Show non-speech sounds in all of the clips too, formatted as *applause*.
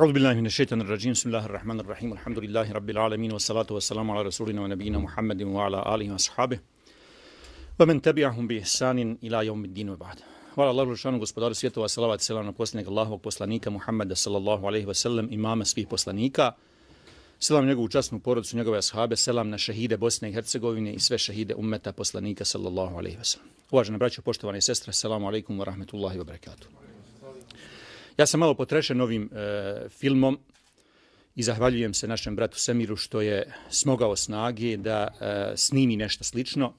أعوذ بالله من الشيطان الرجيم بسم الله الرحمن الرحيم الحمد لله رب العالمين والصلاة والسلام على رسولنا ونبينا محمد وعلى آله وصحابه ومن تبعهم بإحسان إلى يوم الدين وبعد Hvala Allahu Žešanu, gospodaru svjetova, salavat selam na posljednjeg Allahovog poslanika Muhammeda sallallahu alaihi wa sallam, imama svih poslanika. Selam njegovu časnu porodicu, njegove ashabe, selam na šehide Bosne i Hercegovine i sve šehide ummeta poslanika sallallahu alaihi wa sallam. Uvažene braće, poštovane sestre, selamu alaikum wa rahmetullahi wa barakatuh. Ja sam malo potrešen ovim e, filmom i zahvaljujem se našem bratu Semiru što je smogao snage da e, snimi nešto slično.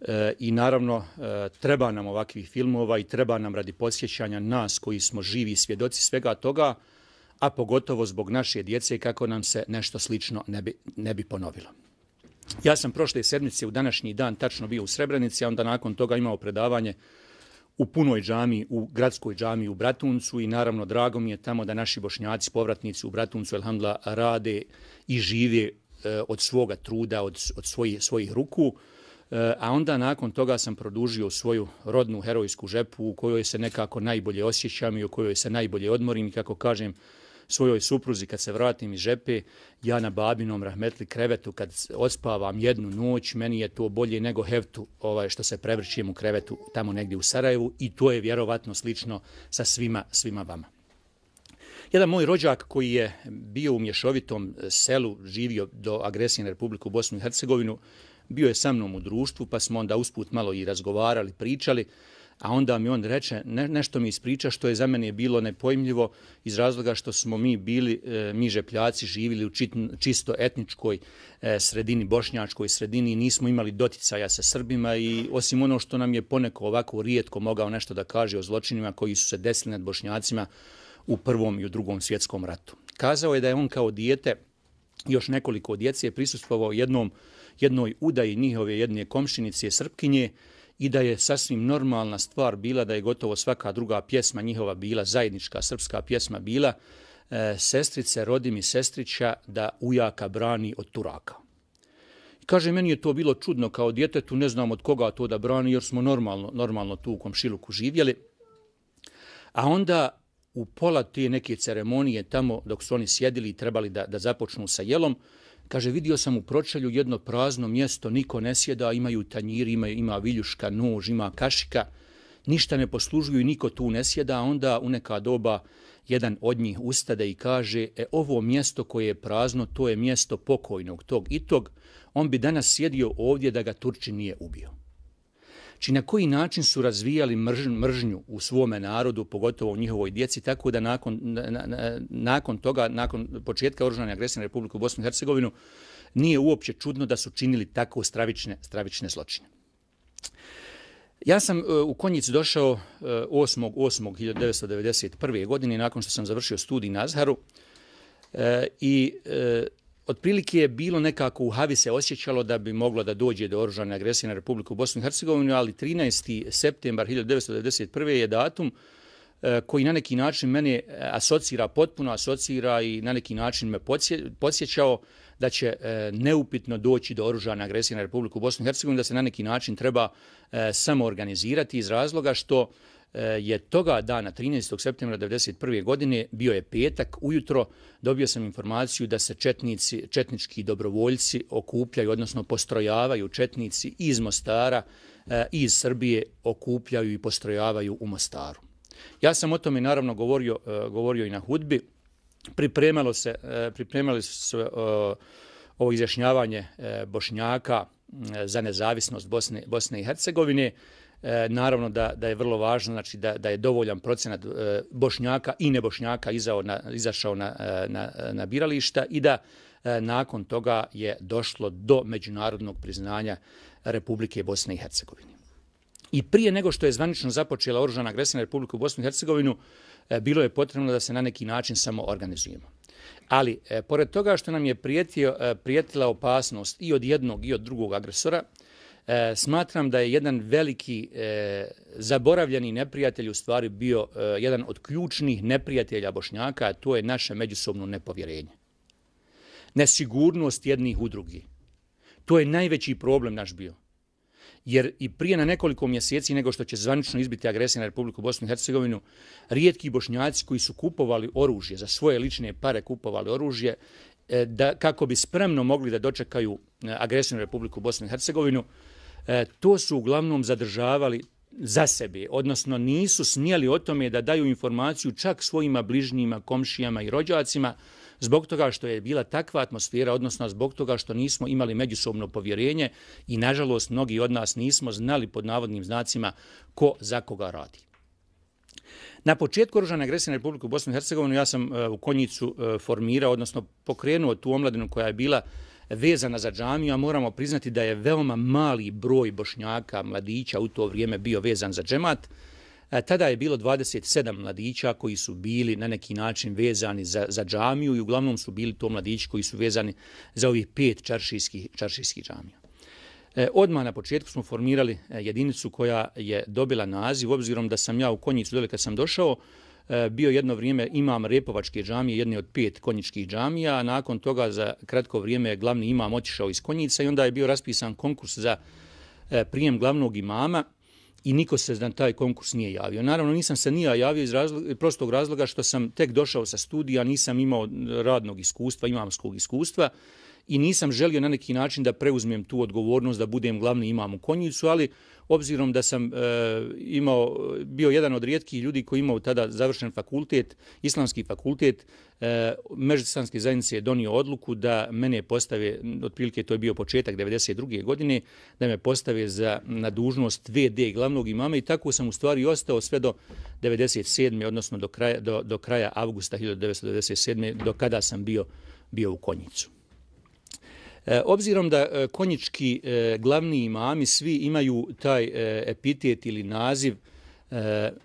E, I naravno, e, treba nam ovakvih filmova i treba nam radi podsjećanja nas koji smo živi svjedoci svega toga, a pogotovo zbog naše djece kako nam se nešto slično ne bi, ne bi ponovilo. Ja sam prošle sedmice u današnji dan tačno bio u Srebrenici, a onda nakon toga imao predavanje u punoj džami, u gradskoj džami u Bratuncu i naravno drago mi je tamo da naši bošnjaci, povratnici u Bratuncu, elhamdla, rade i žive e, od svoga truda, od, od svojih, svojih ruku. E, a onda nakon toga sam produžio svoju rodnu herojsku žepu u kojoj se nekako najbolje osjećam i u kojoj se najbolje odmorim i kako kažem, svojoj supruzi kad se vratim iz žepe, ja na babinom rahmetli krevetu kad ospavam jednu noć, meni je to bolje nego heftu ovaj, što se prevrćujem u krevetu tamo negdje u Sarajevu i to je vjerovatno slično sa svima, svima vama. Jedan moj rođak koji je bio u mješovitom selu, živio do agresije na Republiku Bosnu i Hercegovinu, bio je sa mnom u društvu, pa smo onda usput malo i razgovarali, pričali, a onda mi on reče, ne, nešto mi ispriča što je za mene bilo nepojmljivo iz razloga što smo mi bili, e, mi žepljaci, živili u čit, čisto etničkoj e, sredini, bošnjačkoj sredini i nismo imali doticaja sa Srbima i osim ono što nam je poneko ovako rijetko mogao nešto da kaže o zločinima koji su se desili nad bošnjacima u prvom i u drugom svjetskom ratu. Kazao je da je on kao dijete, još nekoliko djece, prisustvovao jednom, jednoj udaji njihove jedne komšinice Srpkinje, i da je sasvim normalna stvar bila da je gotovo svaka druga pjesma njihova bila, zajednička srpska pjesma bila, e, sestrice rodim i sestrića da ujaka brani od Turaka. I kaže, meni je to bilo čudno kao djetetu, ne znam od koga to da brani, jer smo normalno, normalno tu u komšiluku živjeli. A onda u pola te neke ceremonije tamo dok su oni sjedili i trebali da, da započnu sa jelom, Kaže, vidio sam u pročelju jedno prazno mjesto, niko ne sjeda, imaju tanjiri, ima, ima viljuška, nož, ima kašika, ništa ne poslužuju i niko tu ne sjeda, onda u neka doba jedan od njih ustade i kaže, e, ovo mjesto koje je prazno, to je mjesto pokojnog tog i tog, on bi danas sjedio ovdje da ga Turči nije ubio. Či na koji način su razvijali mržn, mržnju u svome narodu, pogotovo u njihovoj djeci, tako da nakon, na, na, nakon toga, nakon početka oružanja agresije na Republiku Bosnu i Hercegovinu, nije uopće čudno da su činili tako stravične, stravične zločine. Ja sam e, u Konjic došao uh, 8. 8. 1991. godine, nakon što sam završio studij na Azharu, e, i e, otprilike je bilo nekako u Havi se osjećalo da bi moglo da dođe do oružane agresije na Republiku Bosnu i Hercegovinu, ali 13. septembar 1991. je datum e, koji na neki način mene asocira, potpuno asocira i na neki način me podsjećao da će e, neupitno doći do oružane agresije na Republiku Bosnu i Hercegovinu, da se na neki način treba e, samoorganizirati organizirati iz razloga što Eh, je toga dana, 13. septembra 1991. godine, bio je petak, ujutro dobio sam informaciju da se četnici, četnički dobrovoljci okupljaju, odnosno postrojavaju četnici iz Mostara eh, iz Srbije okupljaju i postrojavaju u Mostaru. Ja sam o tome naravno govorio, eh, govorio i na hudbi. Pripremalo se, pripremali se ovo izjašnjavanje Bošnjaka za nezavisnost Bosne, Bosne i Hercegovine. E, naravno da, da je vrlo važno znači da, da je dovoljan procenat e, bošnjaka i nebošnjaka izao na, izašao na, e, na, na birališta i da e, nakon toga je došlo do međunarodnog priznanja Republike Bosne i Hercegovine. I prije nego što je zvanično započela oružana agresija na Republiku Bosnu i Hercegovinu, e, bilo je potrebno da se na neki način samo organizujemo. Ali, e, pored toga što nam je prijetio, prijetila opasnost i od jednog i od drugog agresora, e, smatram da je jedan veliki e, zaboravljeni neprijatelj u stvari bio e, jedan od ključnih neprijatelja Bošnjaka, a to je naše međusobno nepovjerenje. Nesigurnost jednih u drugi. To je najveći problem naš bio. jer i prije na nekoliko mjeseci nego što će zvanično izbiti agresija na Republiku Bosnu i Hercegovinu, rijetki bošnjaci koji su kupovali oružje, za svoje lične pare kupovali oružje, e, da, kako bi spremno mogli da dočekaju e, agresiju na Republiku Bosnu i Hercegovinu, e, to su uglavnom zadržavali za sebe, odnosno nisu smijeli o tome da daju informaciju čak svojima bližnjima, komšijama i rođacima, zbog toga što je bila takva atmosfera, odnosno zbog toga što nismo imali međusobno povjerenje i, nažalost, mnogi od nas nismo znali pod navodnim znacima ko za koga radi. Na početku oružane agresije na Republiku Bosnu i Hercegovinu ja sam e, u Konjicu e, formirao, odnosno pokrenuo tu omladinu koja je bila vezana za džamiju, a moramo priznati da je veoma mali broj bošnjaka, mladića u to vrijeme bio vezan za džemat. E, tada je bilo 27 mladića koji su bili na neki način vezani za, za džamiju i uglavnom su bili to mladići koji su vezani za ovih pet čaršijskih, čaršijskih džamija. E, odmah na početku smo formirali e, jedinicu koja je dobila naziv, obzirom da sam ja u Konjicu dole kad sam došao, E, bio jedno vrijeme imam Repovačke džamije, jedne od pet konjičkih džamija, a nakon toga za kratko vrijeme glavni imam otišao iz Konjica i onda je bio raspisan konkurs za e, prijem glavnog imama i niko se na taj konkurs nije javio. Naravno, nisam se nija javio iz razloga, prostog razloga što sam tek došao sa studija, nisam imao radnog iskustva, imamskog iskustva i nisam želio na neki način da preuzmem tu odgovornost da budem glavni imam u konjicu, ali obzirom da sam e, imao, bio jedan od rijetkih ljudi koji imao tada završen fakultet, islamski fakultet, e, Međuslamske zajednice je donio odluku da mene postave, otprilike to je bio početak 92. godine, da me postave za, na dužnost VD glavnog imama i tako sam u stvari ostao sve do 97. odnosno do kraja, do, do kraja avgusta 1997. do kada sam bio, bio u konjicu. E, obzirom da e, konjički e, glavni imami svi imaju taj epitet ili naziv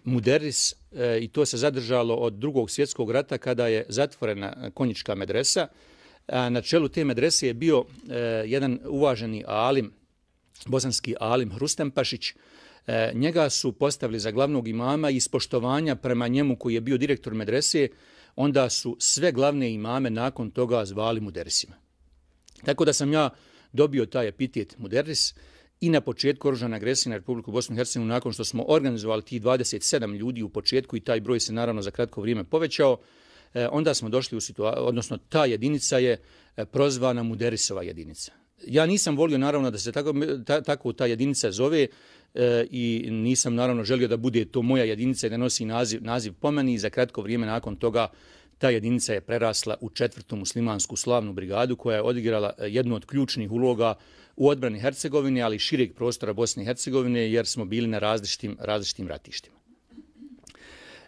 Muderis i to se zadržalo od drugog svjetskog rata kada je zatvorena konjička medresa. Na čelu te medrese je bio jedan uvaženi alim, bosanski alim Hrustem Pašić. Njega su postavili za glavnog imama i ispoštovanja prema njemu koji je bio direktor medrese, onda su sve glavne imame nakon toga zvali Muderisima. Tako da sam ja dobio taj epitet Moderis i na početku oružane agresije na Republiku Bosnu i Hercegovinu, nakon što smo organizovali tih 27 ljudi u početku i taj broj se naravno za kratko vrijeme povećao, e, onda smo došli u situaciju, odnosno ta jedinica je e, prozvana Muderisova jedinica. Ja nisam volio naravno da se tako, ta, tako ta jedinica zove e, i nisam naravno želio da bude to moja jedinica i da nosi naziv, naziv pomeni i za kratko vrijeme nakon toga ta jedinica je prerasla u četvrtu muslimansku slavnu brigadu koja je odigrala e, jednu od ključnih uloga u odbrani Hercegovine, ali i šireg prostora Bosne i Hercegovine, jer smo bili na različitim, različitim ratištima.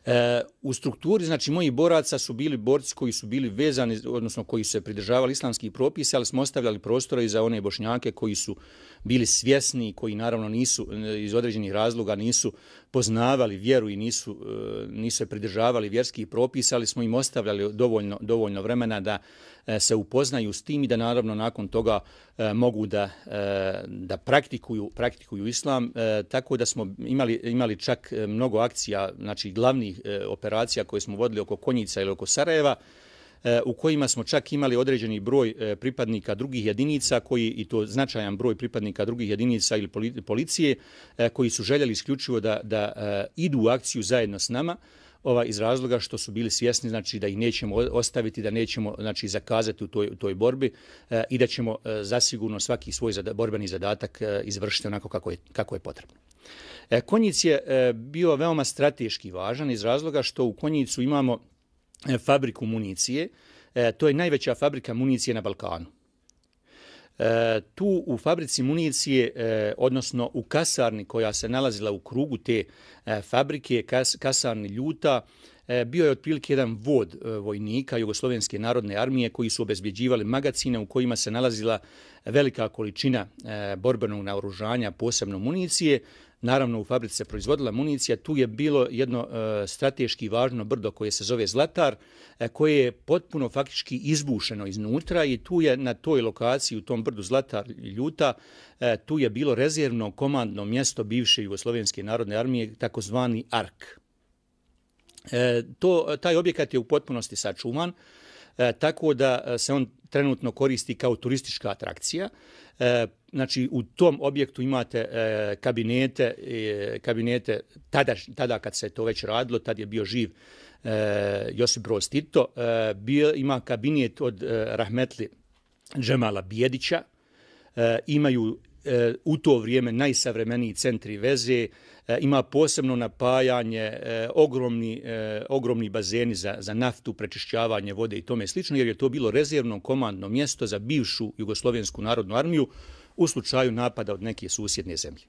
E, u strukturi, znači, moji boraca su bili borci koji su bili vezani, odnosno koji su se pridržavali islamskih propisa, ali smo ostavljali prostora i za one bošnjake koji su bili svjesni, koji naravno nisu, iz određenih razloga, nisu poznavali vjeru i nisu, e, nisu se pridržavali vjerskih propisa, ali smo im ostavljali dovoljno, dovoljno vremena da E, se upoznaju s tim i da naravno nakon toga e, mogu da, e, da praktikuju, praktikuju islam. Tako da smo imali, imali čak mnogo akcija, znači glavnih operacija koje smo vodili oko Konjica ili oko Sarajeva, u kojima smo čak imali određeni broj pripadnika drugih jedinica, koji i to značajan broj pripadnika drugih jedinica ili policije, koji su željeli isključivo da, da idu u akciju zajedno s nama, ova iz razloga što su bili svjesni znači da ih nećemo ostaviti da nećemo znači zakazati u toj u toj borbi e, i da ćemo e, zasigurno svaki svoj zada, borbeni zadatak e, izvršiti onako kako je kako je potrebno. E, Konjic je e, bio veoma strateški važan iz razloga što u Konjicu imamo E, fabriku municije. E, to je najveća fabrika municije na Balkanu. E, tu u fabrici municije, e, odnosno u kasarni koja se nalazila u krugu te e, fabrike, kas, kasarni Ljuta, e, bio je otprilike jedan vod vojnika Jugoslovenske narodne armije koji su obezbjeđivali magacine u kojima se nalazila velika količina borbenog naoružanja, posebno municije, Naravno, u fabrici se proizvodila municija. Tu je bilo jedno e, strateški važno brdo koje se zove Zlatar, e, koje je potpuno faktički izbušeno iznutra i tu je na toj lokaciji, u tom brdu Zlatar Ljuta, e, tu je bilo rezervno komandno mjesto bivše Jugoslovenske narodne armije, takozvani ARK. E, to, taj objekat je u potpunosti sačuvan. E, tako da e, se on trenutno koristi kao turistička atrakcija. E, znači, u tom objektu imate e, kabinete, e, kabinete tada, tada kad se to već radilo, tad je bio živ Josip Broz Tito, bio, ima kabinet od Rahmetli Džemala Bijedića, imaju E, u to vrijeme najsavremeniji centri veze, e, E, ima posebno napajanje, e, ogromni, e, ogromni bazeni za, za naftu, prečišćavanje vode i tome slično, jer je to bilo rezervno komandno mjesto za bivšu Jugoslovensku narodnu armiju u slučaju napada od neke susjedne zemlje.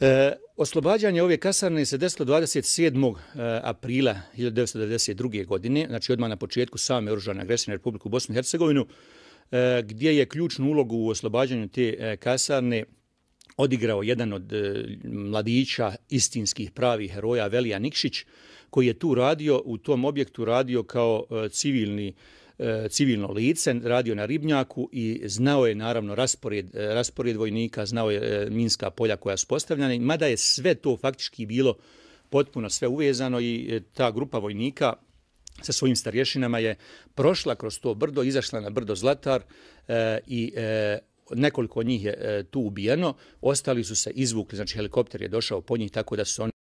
E, oslobađanje ove kasarne se desilo 27. aprila 1992. godine, znači odmah na početku same oružane agresije na Republiku Bosnu i Hercegovinu, gdje je ključnu ulogu u oslobađanju te kasarne odigrao jedan od e, mladića istinskih pravih heroja Velija Nikšić, koji je tu radio, u tom objektu radio kao e, civilni e, civilno lice, radio na Ribnjaku i znao je naravno raspored, e, raspored vojnika, znao je minska polja koja su postavljena, mada je sve to faktički bilo potpuno sve uvezano i ta grupa vojnika sa svojim starješinama je prošla kroz to brdo, izašla na brdo Zlatar e, i e, nekoliko od njih je e, tu ubijeno. Ostali su se izvukli, znači helikopter je došao po njih tako da su oni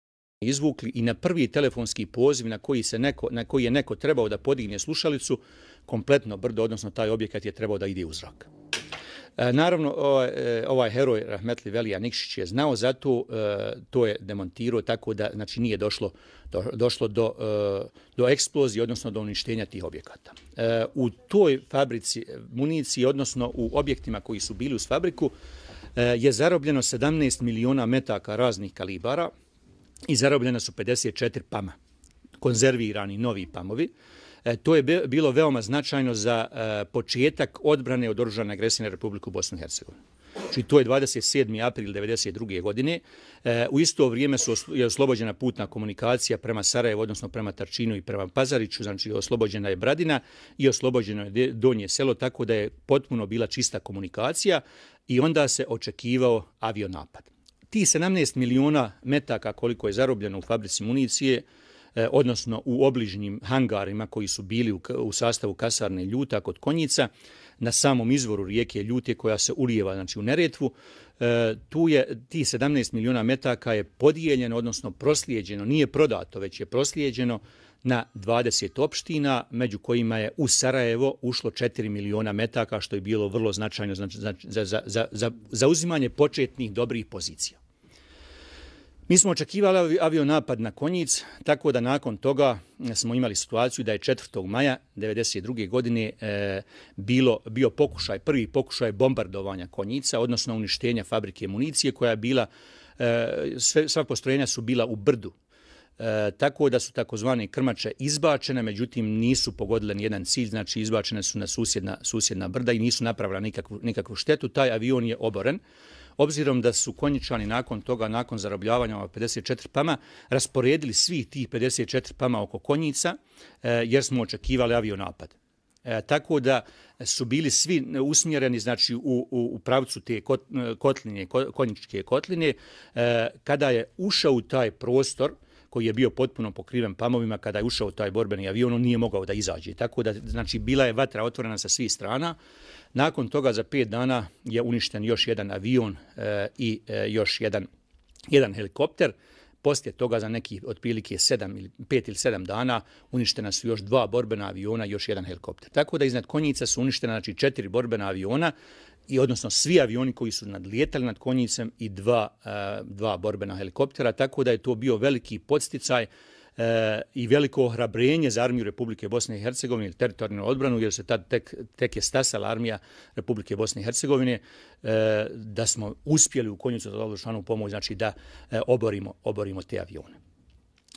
izvukli i na prvi telefonski poziv na koji, se neko, na koji je neko trebao da podigne slušalicu, kompletno brdo, odnosno taj objekat je trebao da ide u zrak. E, naravno, ovaj, e, ovaj heroj Rahmetli Velija Nikšić je znao za to, e, to je demontirao tako da znači, nije došlo, do, došlo do, e, do eksplozije, odnosno do uništenja tih objekata. U toj fabrici municije, odnosno u objektima koji su bili uz fabriku, je zarobljeno 17 miliona metaka raznih kalibara i zarobljeno su 54 pama, konzervirani novi pamovi. E, to je bilo veoma značajno za e, početak odbrane od oružane agresije na Republiku Bosnu i Hercegovinu. Znači, to je 27. april 1992. godine. E, u isto vrijeme su je oslobođena putna komunikacija prema Sarajevu, odnosno prema Tarčinu i prema Pazariću, znači oslobođena je Bradina i oslobođeno je Donje selo, tako da je potpuno bila čista komunikacija i onda se očekivao avionapad. Ti 17 miliona metaka koliko je zarobljeno u fabrici municije, E, odnosno u obližnjim hangarima koji su bili u, u sastavu kasarne Ljuta kod Konjica, na samom izvoru rijeke Ljute koja se ulijeva znači, u Neretvu, e, tu je ti 17 miliona metaka je podijeljeno, odnosno proslijeđeno, nije prodato, već je proslijeđeno na 20 opština, među kojima je u Sarajevo ušlo 4 miliona metaka, što je bilo vrlo značajno znači, znači, za, za, za, za, za uzimanje početnih dobrih pozicija. Mi smo očekivali avionapad na Konjic, tako da nakon toga e, smo imali situaciju da je 4. maja 1992. godine e, bilo, bio pokušaj, prvi pokušaj bombardovanja Konjica, odnosno uništenja fabrike municije koja je bila, e, sve, sva postrojenja su bila u brdu. E, tako da su takozvane krmače izbačene, međutim nisu pogodile jedan cilj, znači izbačene su na susjedna, susjedna brda i nisu napravila nikakvu, nikakvu štetu. Taj avion je oboren obzirom da su konjičani nakon toga, nakon zarobljavanja 54 pama, rasporedili svi ti 54 pama oko konjica, e, jer smo očekivali avionapad. E, tako da su bili svi usmjereni znači, u, u, u pravcu te kot, e, kotline, konjičke kotline. E, kada je ušao u taj prostor, koji je bio potpuno pokriven pamovima kada je ušao taj borbeni avion, on nije mogao da izađe. Tako da, znači, bila je vatra otvorena sa svih strana. Nakon toga za pet dana je uništen još jedan avion e, i e, još jedan, jedan helikopter. Poslije toga za neki otprilike 7 ili 5 ili 7 dana uništena su još dva borbena aviona i još jedan helikopter. Tako da iznad konjica su uništena znači četiri borbena aviona i odnosno svi avioni koji su nadlijetali nad konjicem i dva, e, dva borbena helikoptera, tako da je to bio veliki podsticaj e, i veliko ohrabrenje za armiju Republike Bosne i Hercegovine ili teritorijalnu odbranu, jer se tad tek, tek je stasala armija Republike Bosne i Hercegovine, e, da smo uspjeli u konjicu za odlučanu pomoć, znači da e, oborimo, oborimo te avione.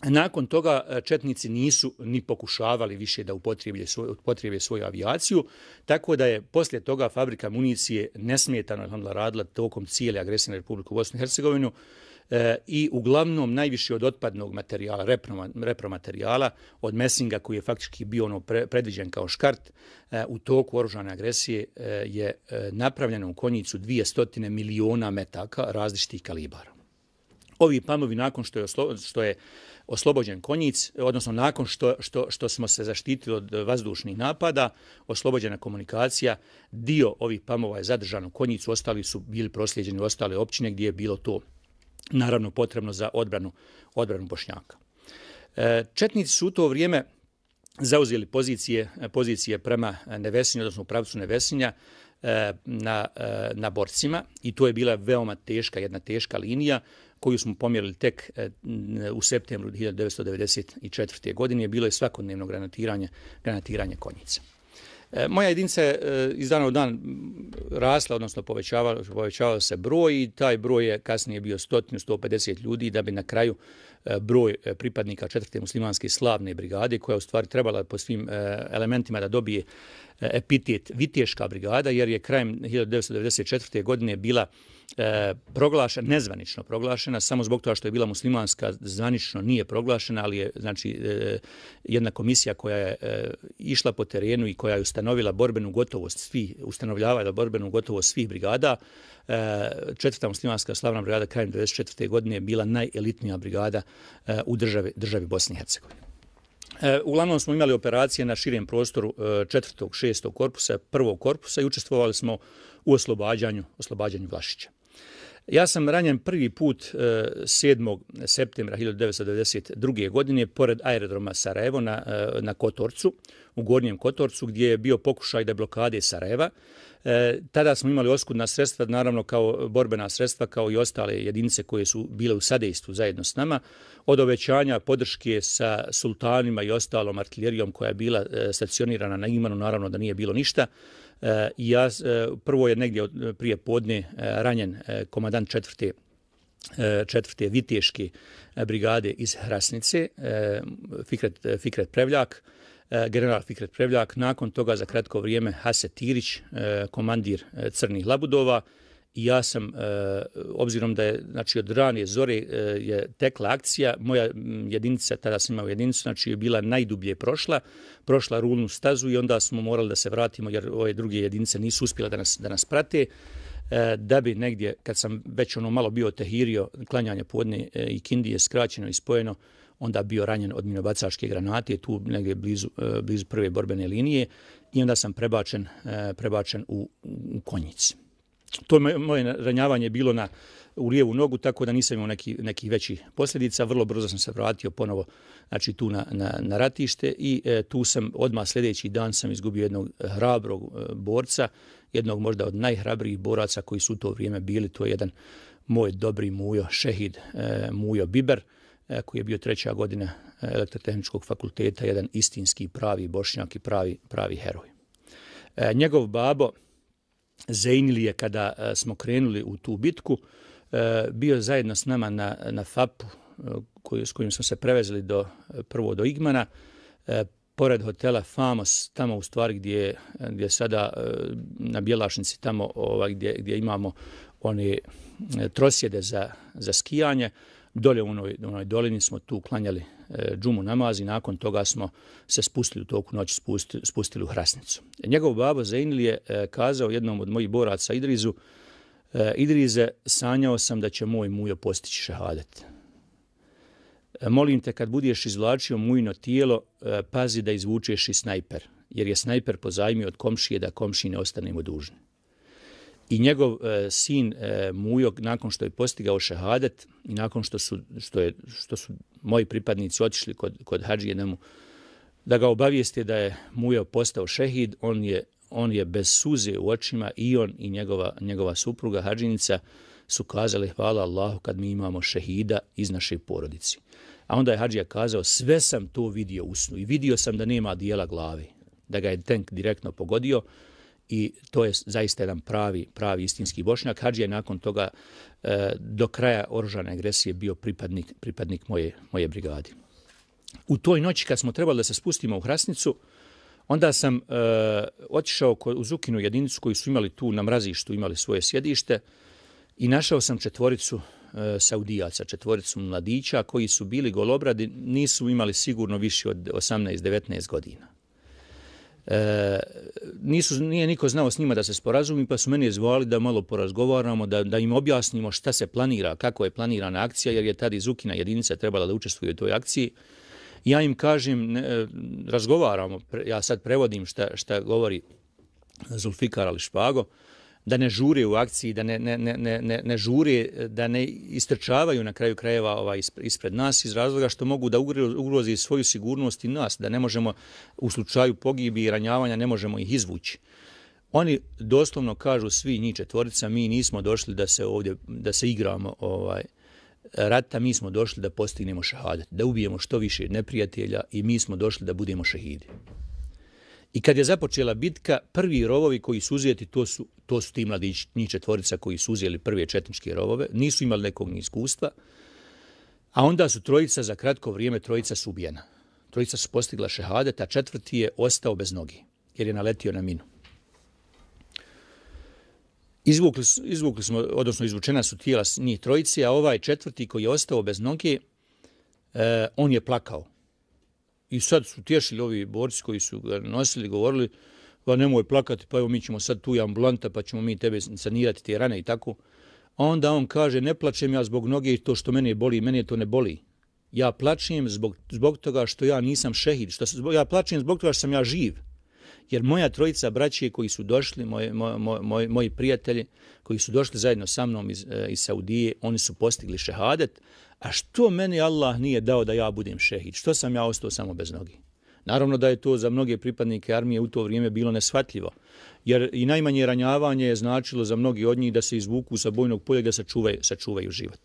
Nakon toga e, četnici nisu ni pokušavali više da upotrijebe svoju, upotrijebe svoju avijaciju, tako da je poslije toga fabrika municije nesmetano radila tokom cijele agresije na Republiku Bosnu i Hercegovinu e, i uglavnom najviše od otpadnog materijala, repro, repromaterijala, od mesinga koji je faktički bio ono pre, predviđen kao škart, e, u toku oružane agresije e, je e, napravljeno u konjicu 200 miliona metaka različitih kalibara. Ovi pamovi nakon što je, oslo, što je oslobođen konjic, odnosno nakon što, što, što smo se zaštitili od vazdušnih napada, oslobođena komunikacija, dio ovih pamova je zadržan u konjicu, ostali su bili prosljeđeni u ostale općine gdje je bilo to naravno potrebno za odbranu, odbranu Bošnjaka. E, četnici su u to vrijeme zauzeli pozicije, pozicije prema Nevesinju, odnosno u pravcu Nevesinja, e, na, e, na borcima i to je bila veoma teška, jedna teška linija koju smo pomjerili tek e, u septembru 1994. godine. Je bilo je svakodnevno granatiranje, granatiranje konjica. E, moja jedinica je e, iz dana u dan rasla, odnosno povećavao, povećavao se broj i taj broj je kasnije bio 100-150 ljudi da bi na kraju broj pripadnika četvrte muslimanske slavne brigade, koja u stvari trebala po svim elementima da dobije epitet Viteška brigada, jer je krajem 1994. godine bila e, proglašena, nezvanično proglašena, samo zbog toga što je bila muslimanska, zvanično nije proglašena, ali je znači, e, jedna komisija koja je e, išla po terenu i koja je ustanovila borbenu gotovost, svi, ustanovljavala borbenu gotovost svih brigada, e, četvrta muslimanska slavna brigada krajem 1994. godine je bila najelitnija brigada e, u državi, državi Bosne i Hercegovine. E, uglavnom smo imali operacije na širem prostoru e, četvrtog, šestog korpusa, prvog korpusa i učestvovali smo u oslobađanju, oslobađanju Vlašića. Ja sam ranjen prvi put e, 7. Septembra 1992. godine pored aerodroma Sarajevo na, e, na Kotorcu, u Gornjem Kotorcu, gdje je bio pokušaj da blokade Sarajeva. E, tada smo imali oskudna sredstva, naravno kao borbena sredstva, kao i ostale jedinice koje su bile u sadejstvu zajedno s nama, od ovećanja podrške sa sultanima i ostalom artiljerijom koja je bila e, stacionirana na imanu, naravno da nije bilo ništa. E, ja, e, prvo je negdje e, prije podne e, ranjen komadant četvrte četvrte viteške brigade iz Hrasnice, Fikret, Fikret Prevljak, general Fikret Prevljak, nakon toga za kratko vrijeme Hase Tirić, komandir Crnih Labudova, i ja sam, e, obzirom da je znači, od ranije zore e, je tekla akcija, moja jedinica, tada sam imao jedinicu, znači je bila najdublje prošla, prošla rulnu stazu i onda smo morali da se vratimo jer ove druge jedinice nisu uspjela da nas, da nas prate e, da bi negdje, kad sam već ono malo bio tehirio, klanjanje podne i kindije skraćeno i spojeno, onda bio ranjen od minobacaške granate, tu negdje blizu, e, blizu prve borbene linije i onda sam prebačen, e, prebačen u, u konjici. To moje ranjavanje bilo na u lijevu nogu, tako da nisam imao neki, neki veći posljedica. Vrlo brzo sam se vratio ponovo znači, tu na, na, na ratište i e, tu sam odmah sljedeći dan sam izgubio jednog hrabrog e, borca, jednog možda od najhrabrijih boraca koji su u to vrijeme bili. To je jedan moj dobri mujo, šehid e, mujo Biber, E, koji je bio treća godina e, elektrotehničkog fakulteta, jedan istinski pravi bošnjak i pravi, pravi heroj. E, njegov babo Zejnilije kada e, smo krenuli u tu bitku, e, bio zajedno s nama na, na FAP-u e, koju, s kojim smo se prevezli do, prvo do Igmana, pored hotela Famos, tamo u stvari gdje, gdje sada na Bjelašnici, tamo ovaj, gdje, gdje imamo one trosjede za, za skijanje, dolje u onoj, u onoj dolini smo tu klanjali E, džumu namaz i nakon toga smo se spustili u toku noći, spustili, spustili u Hrasnicu. Njegov babo Zainil je e, kazao jednom od mojih boraca Idrizu, e, Idrize, sanjao sam da će moj mujo postići šehadet. Molim te, kad budeš izvlačio mujno tijelo, pazi da izvučeš i snajper, jer je snajper pozajmio od komšije da komšiji ne ostanemo dužni i njegov e, sin e, Mujo nakon što je postigao šehadet i nakon što su što je što su moji pripadnici otišli kod kod hadžije da mu da ga obavijeste da je Mujo postao šehid on je on je bez suze u očima i on i njegova njegova supruga hadžinica su kazali hvala Allahu kad mi imamo šehida iz naše porodice. A onda je hadžija kazao sve sam to vidio u snu i vidio sam da nema dijela glave. Da ga je tank direktno pogodio i to je zaista jedan pravi, pravi istinski bošnjak. Hadži je nakon toga e, do kraja oružane agresije bio pripadnik, pripadnik moje, moje brigadi. U toj noći kad smo trebali da se spustimo u Hrasnicu, onda sam e, otišao kod, u Zukinu jedinicu koji su imali tu na mrazištu, imali svoje sjedište i našao sam četvoricu e, saudijaca, četvoricu mladića koji su bili golobradi, nisu imali sigurno više od 18-19 godina. E, nisu, nije niko znao s njima da se sporazumi, pa su meni zvali da malo porazgovaramo, da, da im objasnimo šta se planira, kako je planirana akcija, jer je tad iz Ukina jedinica trebala da učestvuje u toj akciji. Ja im kažem, ne, e, razgovaramo, ja sad prevodim šta, šta govori Zulfikar ali Špago, da ne žure u akciji, da ne, ne, ne, ne, ne žure, da ne istrčavaju na kraju krajeva ovaj ispred nas iz razloga što mogu da ugrozi svoju sigurnost i nas, da ne možemo u slučaju pogibi i ranjavanja ne možemo ih izvući. Oni doslovno kažu svi njih četvorica, mi nismo došli da se ovdje, da se igramo ovaj, rata, mi smo došli da postignemo šahadet, da ubijemo što više neprijatelja i mi smo došli da budemo šehidi. I kad je započela bitka, prvi rovovi koji su uzeti, to su, to su ti mladići, njih četvorica koji su uzeli prve četničke rovove, nisu imali nekog ni iskustva, a onda su trojica za kratko vrijeme, trojica su ubijena. Trojica su postigla šehadet, a četvrti je ostao bez nogi, jer je naletio na minu. Izvukli, izvukli smo, odnosno izvučena su tijela njih trojice, a ovaj četvrti koji je ostao bez noge, eh, on je plakao. I sad su tješili ovi borci koji su ga nosili, govorili, pa nemoj plakati, pa evo mi ćemo sad tu i ambulanta, pa ćemo mi tebe sanirati te rane i tako. A onda on kaže, ne plačem ja zbog noge i to što mene boli, mene to ne boli. Ja plačem zbog, zbog toga što ja nisam šehid, što, ja plačem zbog toga što sam ja živ. Jer moja trojica braće koji su došli, moje, moji, moji, moji prijatelji koji su došli zajedno sa mnom iz, e, iz Saudije, oni su postigli šehadet, a što meni Allah nije dao da ja budem šehid? Što sam ja ostao samo bez nogi? Naravno da je to za mnoge pripadnike armije u to vrijeme bilo nesvatljivo, jer i najmanje ranjavanje je značilo za mnogi od njih da se izvuku sa bojnog polja da sačuvaju, sačuvaju život.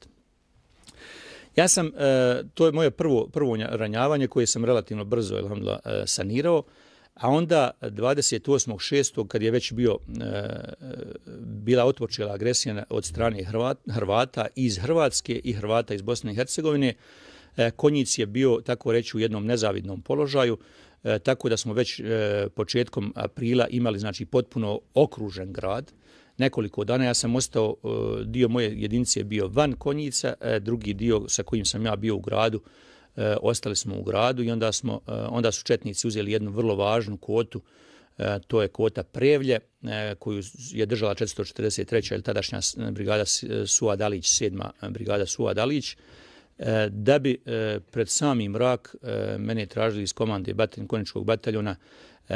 Ja sam, e, to je moje prvo, prvo ranjavanje koje sam relativno brzo elhamdla, e, sanirao, a onda 28.6. kad je već bio, e, e bila otpočela agresija od strane Hrvata iz Hrvatske i Hrvata iz Bosne i Hercegovine, E, Konjic je bio, tako reći, u jednom nezavidnom položaju, e, tako da smo već e, početkom aprila imali znači potpuno okružen grad. Nekoliko dana ja sam ostao, e, dio moje jedinice je bio van Konjica, e, drugi dio sa kojim sam ja bio u gradu, e, ostali smo u gradu i onda, smo, e, onda su četnici uzeli jednu vrlo važnu kotu, e, to je kota Prevlje, e, koju je držala 443. ili tadašnja brigada Suad Alić, sedma brigada Suad Alić, E, da bi e, pred sami mrak e, mene tražili iz komande batalj, koničkog bataljona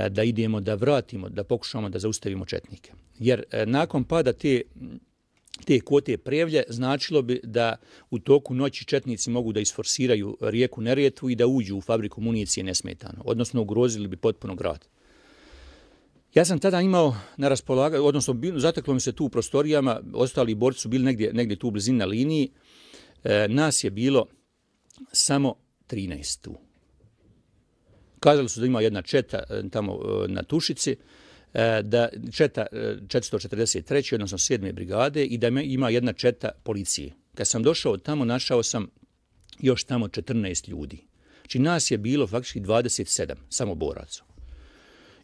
da idemo da vratimo, da pokušamo da zaustavimo četnike. Jer nakon pada te te kvote prevlje značilo bi da u toku noći četnici mogu da isforsiraju rijeku Nerijetvu i da uđu u fabriku municije nesmetano, odnosno ugrozili bi potpuno grad. Ja sam tada imao na raspolaganju, odnosno zateklo mi se tu u prostorijama, ostali borci su bili negdje, negdje tu u blizini na liniji, E, nas je bilo samo 13 tu. Kazali su da ima jedna četa e, tamo e, na Tušici, E, da četa e, 443. odnosno 7. brigade i da ima jedna četa policije. Kad sam došao tamo, našao sam još tamo 14 ljudi. Znači nas je bilo faktički 27, samo boraca.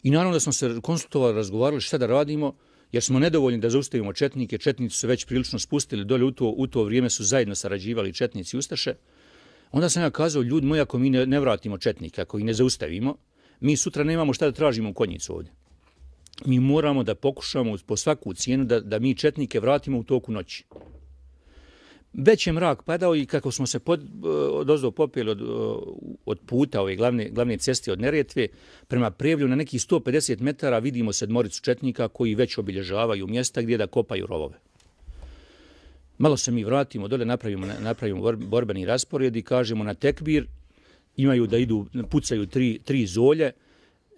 I naravno da smo se konsultovali, razgovarali šta da radimo, jer smo nedovoljni da zaustavimo četnike, četnici su već prilično spustili dolje, u to, u to vrijeme su zajedno sarađivali četnici i Ustaše, onda sam ja kazao, ljudi moji, ako mi ne, ne vratimo četnike, ako ih ne zaustavimo, mi sutra nemamo šta da tražimo u konjicu ovdje. Mi moramo da pokušamo po svaku cijenu da, da mi četnike vratimo u toku noći već je mrak padao i kako smo se pod, e, od ozdo popijeli od, od puta ove glavne, glavne ceste od Neretve, prema Prevlju na nekih 150 metara vidimo sedmoricu četnika koji već obilježavaju mjesta gdje da kopaju rovove. Malo se mi vratimo, dole napravimo, napravimo borbeni raspored i kažemo na tekbir, imaju da idu, pucaju tri, tri zolje,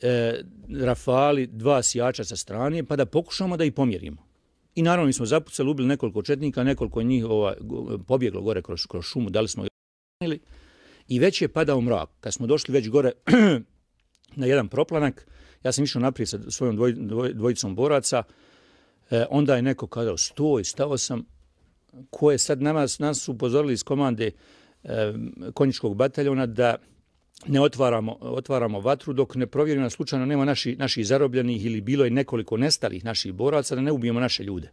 e, rafali, dva sijača sa strane, pa da pokušamo da ih pomjerimo. I naravno mi smo zapucali, ubili nekoliko četnika, nekoliko njih ova, pobjeglo gore kroz, kroz šumu, da li smo ili I već je padao mrak. Kad smo došli već gore *clears throat* na jedan proplanak, ja sam išao naprijed sa svojom dvoj, dvoj, dvojicom boraca, e, onda je neko kadao stoj, stao sam, ko je sad nama, nas su upozorili iz komande e, konjičkog bataljona da ne otvaramo, otvaramo vatru dok ne provjerimo slučajno nema naši, naših zarobljenih ili bilo je nekoliko nestalih naših boraca da ne ubijemo naše ljude.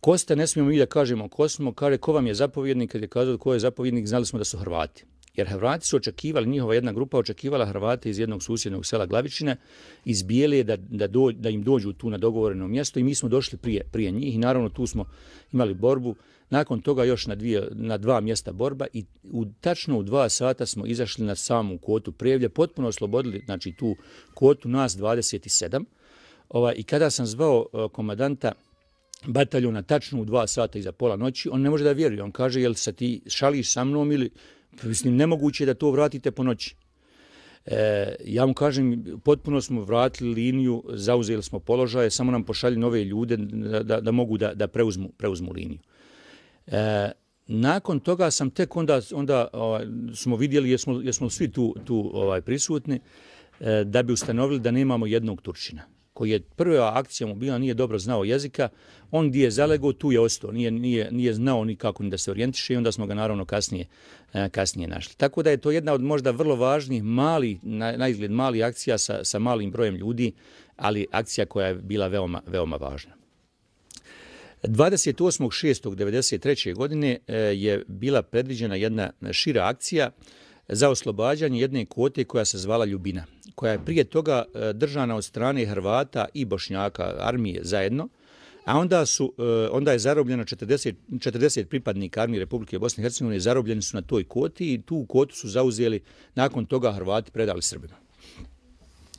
Ko ste, ne smijemo mi da kažemo ko smo, kaže ko vam je zapovjednik, kad je kazao ko je zapovjednik, znali smo da su Hrvati. Jer Hrvati su očekivali, njihova jedna grupa očekivala Hrvate iz jednog susjednog sela Glavičine, iz Bijele, da, da, do, da im dođu tu na dogovoreno mjesto i mi smo došli prije, prije njih i naravno tu smo imali borbu. Nakon toga još na, dvije, na dva mjesta borba i u, tačno u dva sata smo izašli na samu kotu Prevlje, potpuno oslobodili znači, tu kotu, nas 27. Ovaj, I kada sam zvao e, uh, komadanta bataljona tačno u dva sata iza pola noći, on ne može da vjeruje. On kaže, jel se ti šališ sa mnom ili Pa mislim, nemoguće da to vratite po noći. E, ja mu kažem, potpuno smo vratili liniju, zauzeli smo položaje, samo nam pošalji nove ljude da, da, da mogu da, da preuzmu, preuzmu liniju. E, nakon toga sam tek onda, onda ovaj, smo vidjeli, jesmo, jesmo svi tu, tu ovaj prisutni, e, da bi ustanovili da nemamo jednog Turčina koji je prva akcija mu bila, nije dobro znao jezika, on gdje je zalego, tu je ostao, nije, nije, nije znao nikako ni da se orijentiše i onda smo ga naravno kasnije, e, kasnije našli. Tako da je to jedna od možda vrlo važnih, mali, na, na izgled mali akcija sa, sa malim brojem ljudi, ali akcija koja je bila veoma, veoma važna. 28.6.1993. godine e, je bila predviđena jedna šira akcija za oslobađanje jedne kvote koja se zvala Ljubina, koja je prije toga e, držana od strane Hrvata i Bošnjaka armije zajedno, a onda su e, onda je zarobljeno 40 40 pripadnika armije Republike Bosne i Hercegovine zarobljeni su na toj koti i tu kotu su zauzeli nakon toga Hrvati predali Srbima.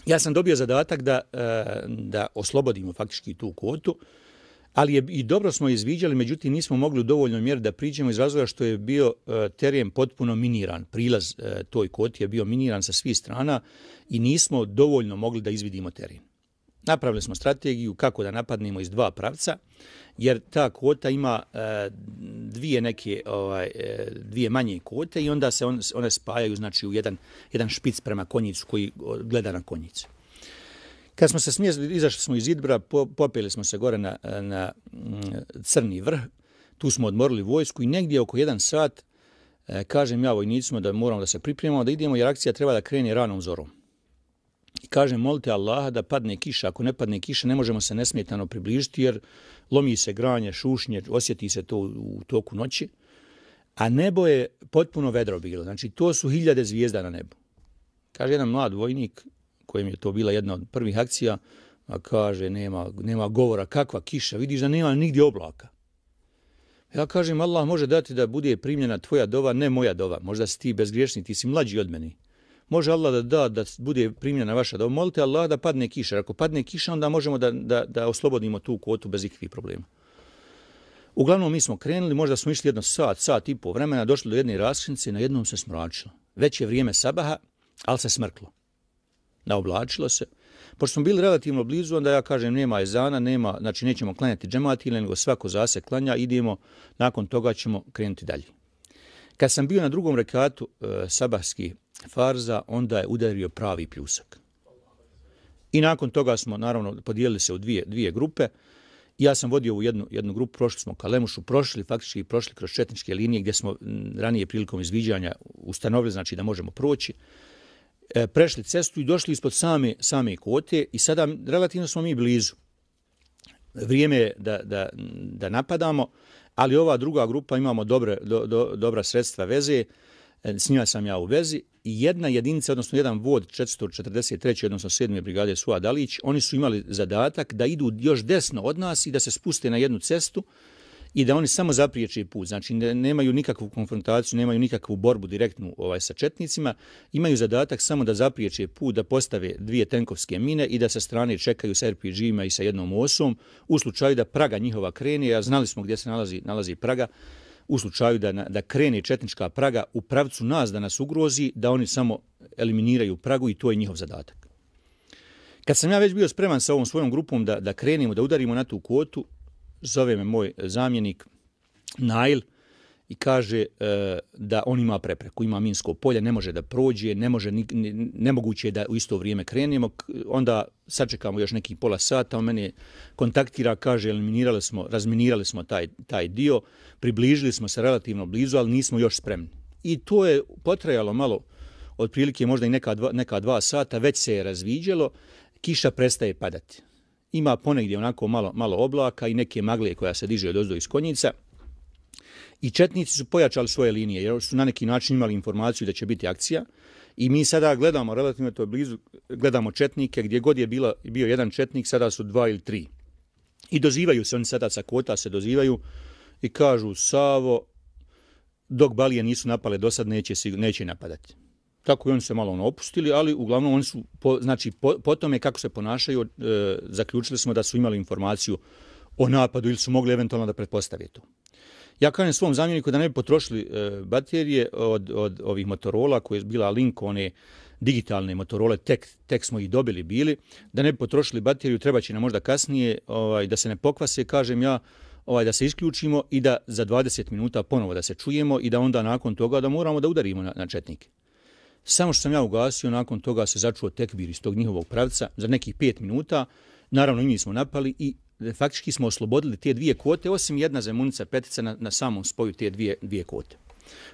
Ja sam dobio zadatak da e, da oslobodimo faktički tu kotu, ali je, i dobro smo izviđali, međutim nismo mogli u dovoljnoj mjeri da priđemo iz razloga što je bio e, teren potpuno miniran. Prilaz e, toj koti je bio miniran sa svih strana i nismo dovoljno mogli da izvidimo teren. Napravili smo strategiju kako da napadnemo iz dva pravca, jer ta kota ima e, dvije neke ovaj e, dvije manje kote i onda se one spajaju znači u jedan jedan špic prema konjicu koji gleda na konjicu. Kad smo se smjezili, izašli smo iz Idbra, popeli smo se gore na, na mm, crni vrh, tu smo odmorili vojsku i negdje oko jedan sat e, kažem ja vojnicima da moramo da se pripremamo, da idemo jer akcija treba da krene ranom zorom. I kažem, molite Allaha da padne kiša. Ako ne padne kiša, ne možemo se nesmetano približiti jer lomi se granje, šušnje, osjeti se to u toku noći. A nebo je potpuno vedro bilo. Znači, to su hiljade zvijezda na nebu. Kaže jedan mlad vojnik, kojem je to bila jedna od prvih akcija, a kaže, nema, nema govora, kakva kiša, vidiš da nema nigdje oblaka. Ja kažem, Allah može dati da bude primljena tvoja dova, ne moja dova. Možda si ti bezgriješni, ti si mlađi od meni. Može Allah da da da bude primljena vaša dova. Molite Allah da padne kiša. Ako padne kiša, onda možemo da, da, da oslobodimo tu kvotu bez ikakvih problema. Uglavnom, mi smo krenuli, možda smo išli jedno sat, sat i po vremena, došli do jedne raskrince na jednom se smračilo. Već je vrijeme sabaha, ali se smrklo naoblačila se. Pošto smo bili relativno blizu, onda ja kažem nema ezana, nema, znači nećemo klanjati džemati, nego svako zase klanja, idemo, nakon toga ćemo krenuti dalje. Kad sam bio na drugom rekatu e, sabahski farza, onda je udario pravi pljusak. I nakon toga smo, naravno, podijelili se u dvije, dvije grupe. Ja sam vodio u jednu, jednu grupu, prošli smo Kalemušu, prošli, faktički prošli kroz četničke linije gdje smo ranije prilikom izviđanja ustanovili, znači da možemo proći. E, prešli cestu i došli ispod same, same kote i sada relativno smo mi blizu. Vrijeme je da, da, da napadamo, ali ova druga grupa imamo dobre, do, do, dobra sredstva veze, e, s njima sam ja u vezi i jedna jedinica, odnosno jedan vod 443. odnosno 7. brigade Suad oni su imali zadatak da idu još desno od nas i da se spuste na jednu cestu, i da oni samo zapriječe put, znači nemaju nikakvu konfrontaciju, nemaju nikakvu borbu direktnu ovaj sa četnicima, imaju zadatak samo da zapriječe put, da postave dvije tenkovske mine i da sa strane čekaju sa RPG-ima i sa jednom osom, u slučaju da Praga njihova krene, a znali smo gdje se nalazi, nalazi Praga, u slučaju da, da krene četnička Praga u pravcu nas da nas ugrozi, da oni samo eliminiraju Pragu i to je njihov zadatak. Kad sam ja već bio spreman sa ovom svojom grupom da, da krenemo, da udarimo na tu kotu, zove me moj zamjenik Nail i kaže e, da on ima prepreku, ima minsko polje, ne može da prođe, ne može ni, nemoguće da u isto vrijeme krenemo, onda sačekamo još neki pola sata, on mene kontaktira, kaže eliminirali smo, razminirali smo taj, taj dio, približili smo se relativno blizu, ali nismo još spremni. I to je potrajalo malo, otprilike možda i neka dva, neka dva sata, već se je razviđalo, kiša prestaje padati ima ponegdje onako malo, malo oblaka i neke magle koja se diže od ozdo iz konjica. I četnici su pojačali svoje linije, jer su na neki način imali informaciju da će biti akcija. I mi sada gledamo, relativno to je blizu, gledamo četnike, gdje god je bila, bio jedan četnik, sada su dva ili tri. I dozivaju se, oni sada sa kota se dozivaju i kažu, Savo, dok Balije nisu napale do sad, neće, neće napadati. Tako i oni se malo ono opustili, ali uglavnom oni su, po, znači, po, po tome kako se ponašaju, e, zaključili smo da su imali informaciju o napadu ili su mogli eventualno da pretpostavije to. Ja kažem svom zamjeniku da ne bi potrošili e, baterije od, od ovih Motorola koje je bila link one digitalne Motorola, tek, tek smo ih dobili bili, da ne bi potrošili bateriju, treba će nam možda kasnije ovaj, da se ne pokvase, kažem ja, ovaj da se isključimo i da za 20 minuta ponovo da se čujemo i da onda nakon toga da moramo da udarimo na, na četnike. Samo što sam ja ugasio, nakon toga se začuo tekbir iz tog njihovog pravca za nekih 5 minuta. Naravno, i mi smo napali i faktički smo oslobodili te dvije kvote, osim jedna zemunica petica na, na samom spoju te dvije, dvije kvote.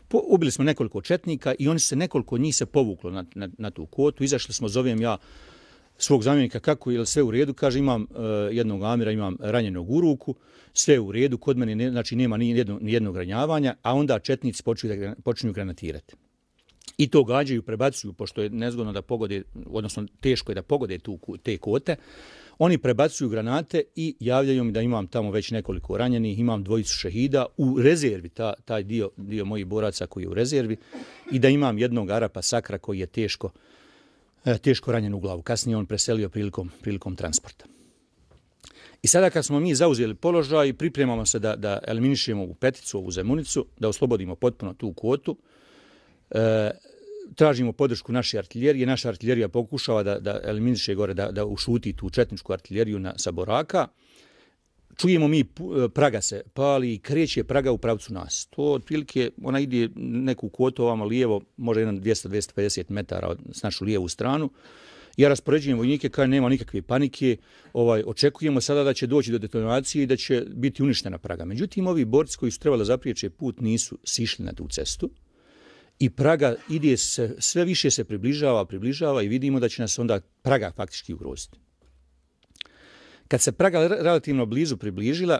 Po, ubili smo nekoliko četnika i oni se nekoliko njih se povuklo na, na, na tu kvotu. Izašli smo, zovem ja svog zamjenika kako je sve u redu. Kaže, imam uh, jednog amira, imam ranjenog u ruku, sve u redu, kod mene ne, znači nema ni, jedno, ni jednog ranjavanja, a onda četnici počinju, da, počinju granatirati. I to gađaju, prebacuju, pošto je nezgodno da pogode, odnosno teško je da pogode tu, te kote, Oni prebacuju granate i javljaju mi da imam tamo već nekoliko ranjenih, imam dvojicu šehida u rezervi, ta, taj dio, dio mojih boraca koji je u rezervi, i da imam jednog Arapa Sakra koji je teško, e, teško ranjen u glavu. Kasnije on preselio prilikom, prilikom transporta. I sada kad smo mi zauzeli položaj i pripremamo se da, da eliminišemo ovu peticu, ovu zemunicu, da oslobodimo potpuno tu kvotu, e, tražimo podršku naše artiljerije. Naša artiljerija pokušava da, da eliminiše gore, da, da ušuti tu četničku artiljeriju na, sa Boraka. Čujemo mi, e, Praga se pali i kreće Praga u pravcu nas. To otprilike, ona ide neku kvotu ovamo lijevo, može jedan 200-250 metara od, s našu lijevu stranu. Ja raspoređujem vojnike kada nema nikakve panike. Ovaj, očekujemo sada da će doći do detonacije i da će biti uništena Praga. Međutim, ovi borci koji su trebali zapriječe put nisu sišli na tu cestu i Praga ide se, sve više se približava, približava i vidimo da će nas onda Praga faktički ugroziti. Kad se Praga relativno blizu približila,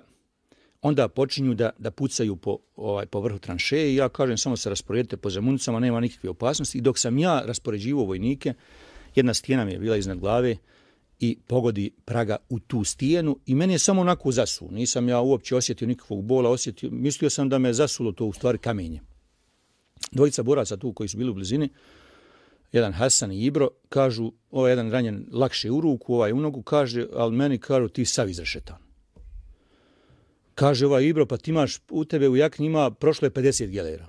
onda počinju da, da pucaju po, ovaj, po vrhu tranšeje i ja kažem samo se rasporedite po zemunicama, nema nikakve opasnosti. I dok sam ja raspoređivo vojnike, jedna stijena mi je bila iznad glave i pogodi Praga u tu stijenu i meni je samo onako zasu. Nisam ja uopće osjetio nikakvog bola, osjetio, mislio sam da me zasulo to u stvari kamenje dvojica boraca tu koji su bili u blizini, jedan Hasan i Ibro, kažu, ovaj jedan ranjen lakše u ruku, ovaj u nogu, kaže, ali meni kažu, ti sav izrašetan. Kaže ovaj Ibro, pa ti imaš u tebe u jakni ima je 50 gelera.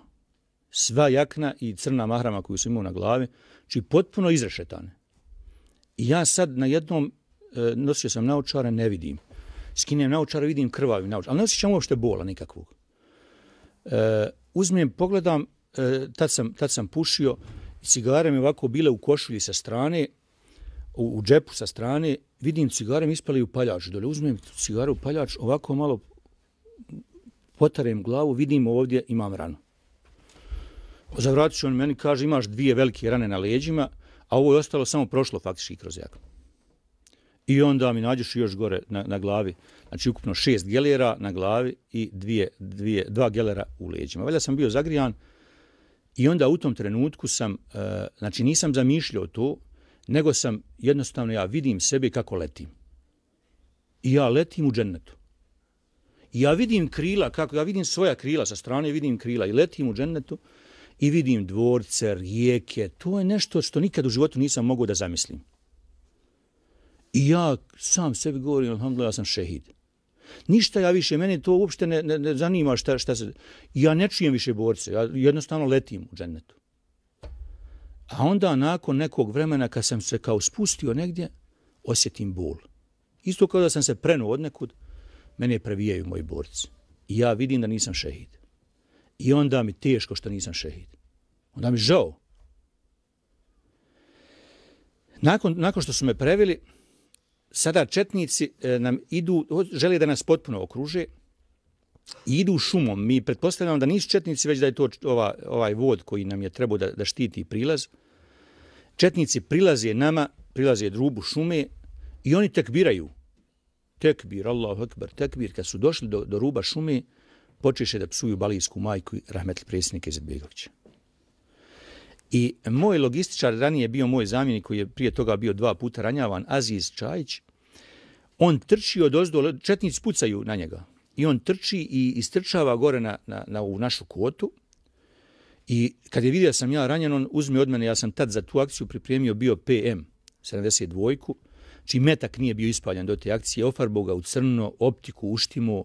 Sva jakna i crna mahrama koju su imao na glavi, či potpuno izrešetane. I ja sad na jednom e, nosio sam naučare, ne vidim. Skinem naučare, vidim krvavi naočare, ali ne osjećam uopšte bola nikakvog. E, uzmem, pogledam, e, tad, sam, tad sam pušio i cigare mi ovako bile u košulji sa strane, u, u džepu sa strane, vidim cigare mi ispali u paljač, dole uzmem cigaru u paljač, ovako malo potarem glavu, vidim ovdje imam ranu. Zavratit ću on meni, kaže imaš dvije velike rane na leđima, a ovo je ostalo samo prošlo faktički kroz jaknu. I onda mi nađeš još gore na, na glavi, znači ukupno šest gelera na glavi i dvije, dvije, dva gelera u leđima. Valjda sam bio zagrijan, I onda u tom trenutku sam, e, znači nisam zamišljao to, nego sam jednostavno ja vidim sebe kako letim. I ja letim u džennetu. I ja vidim krila, kako ja vidim svoja krila sa strane, vidim krila i letim u džennetu i vidim dvorce, rijeke. To je nešto što nikad u životu nisam mogao da zamislim. I ja sam sebi govorim, alhamdulillah, ja sam šehid. Ništa ja više, mene to uopšte ne, ne, ne zanima šta, šta se... Ja ne čujem više borce, ja jednostavno letim u džennetu. A onda nakon nekog vremena kad sam se kao spustio negdje, osjetim bol. Isto kao da sam se prenuo od nekud, mene previjaju moji borci. I ja vidim da nisam šehid. I onda mi teško što nisam šehid. Onda mi žao. Nakon, nakon što su me previli, sada četnici e, nam idu, žele da nas potpuno okruže i idu šumom. Mi pretpostavljamo da nisu četnici, već da je to ova, ovaj vod koji nam je trebao da, da štiti prilaz. Četnici prilaze nama, prilaze drubu šume i oni tekbiraju. Tekbir, Allahu akbar, tekbir. Kad su došli do, do ruba šume, počeše da psuju balijsku majku i Rahmetli predsjednika Izetbegovića. I moj logističar ranije bio moj zamjenik koji je prije toga bio dva puta ranjavan, Aziz Čajić, on trči od ozdo, četnici pucaju na njega. I on trči i istrčava gore na, na, na u našu kotu. I kad je vidio sam ja ranjen, on uzme od mene, ja sam tad za tu akciju pripremio bio PM 72-ku, čiji metak nije bio ispaljan do te akcije, ofarbao ga u crno, optiku uštimo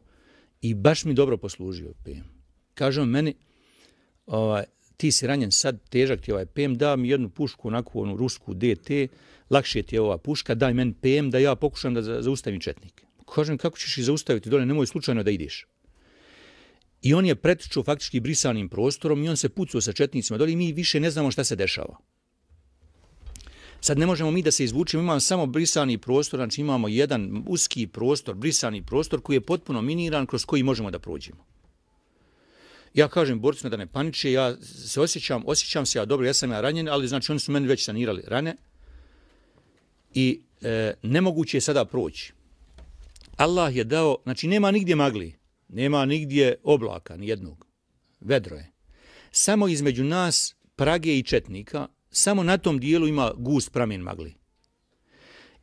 i baš mi dobro poslužio PM. Kaže on meni, ovaj, ti si ranjen sad, težak ti ovaj PM, da mi jednu pušku, onako onu rusku DT, lakše ti je ova puška, daj meni PM da ja pokušam da zaustavim četnike. Kažem, kako ćeš ih zaustaviti dole, nemoj slučajno da ideš. I on je pretičao faktički brisanim prostorom i on se pucao sa četnicima dole i mi više ne znamo šta se dešava. Sad ne možemo mi da se izvučemo, imamo samo brisani prostor, znači imamo jedan uski prostor, brisani prostor koji je potpuno miniran kroz koji možemo da prođemo. Ja kažem borcima da ne paniče, ja se osjećam, osjećam se ja dobro, ja sam ja ranjen, ali znači oni su meni već sanirali rane i e, nemoguće je sada proći. Allah je dao, znači nema nigdje magli, nema nigdje oblaka, ni jednog, vedro je. Samo između nas, Prage i Četnika, samo na tom dijelu ima gust pramen magli.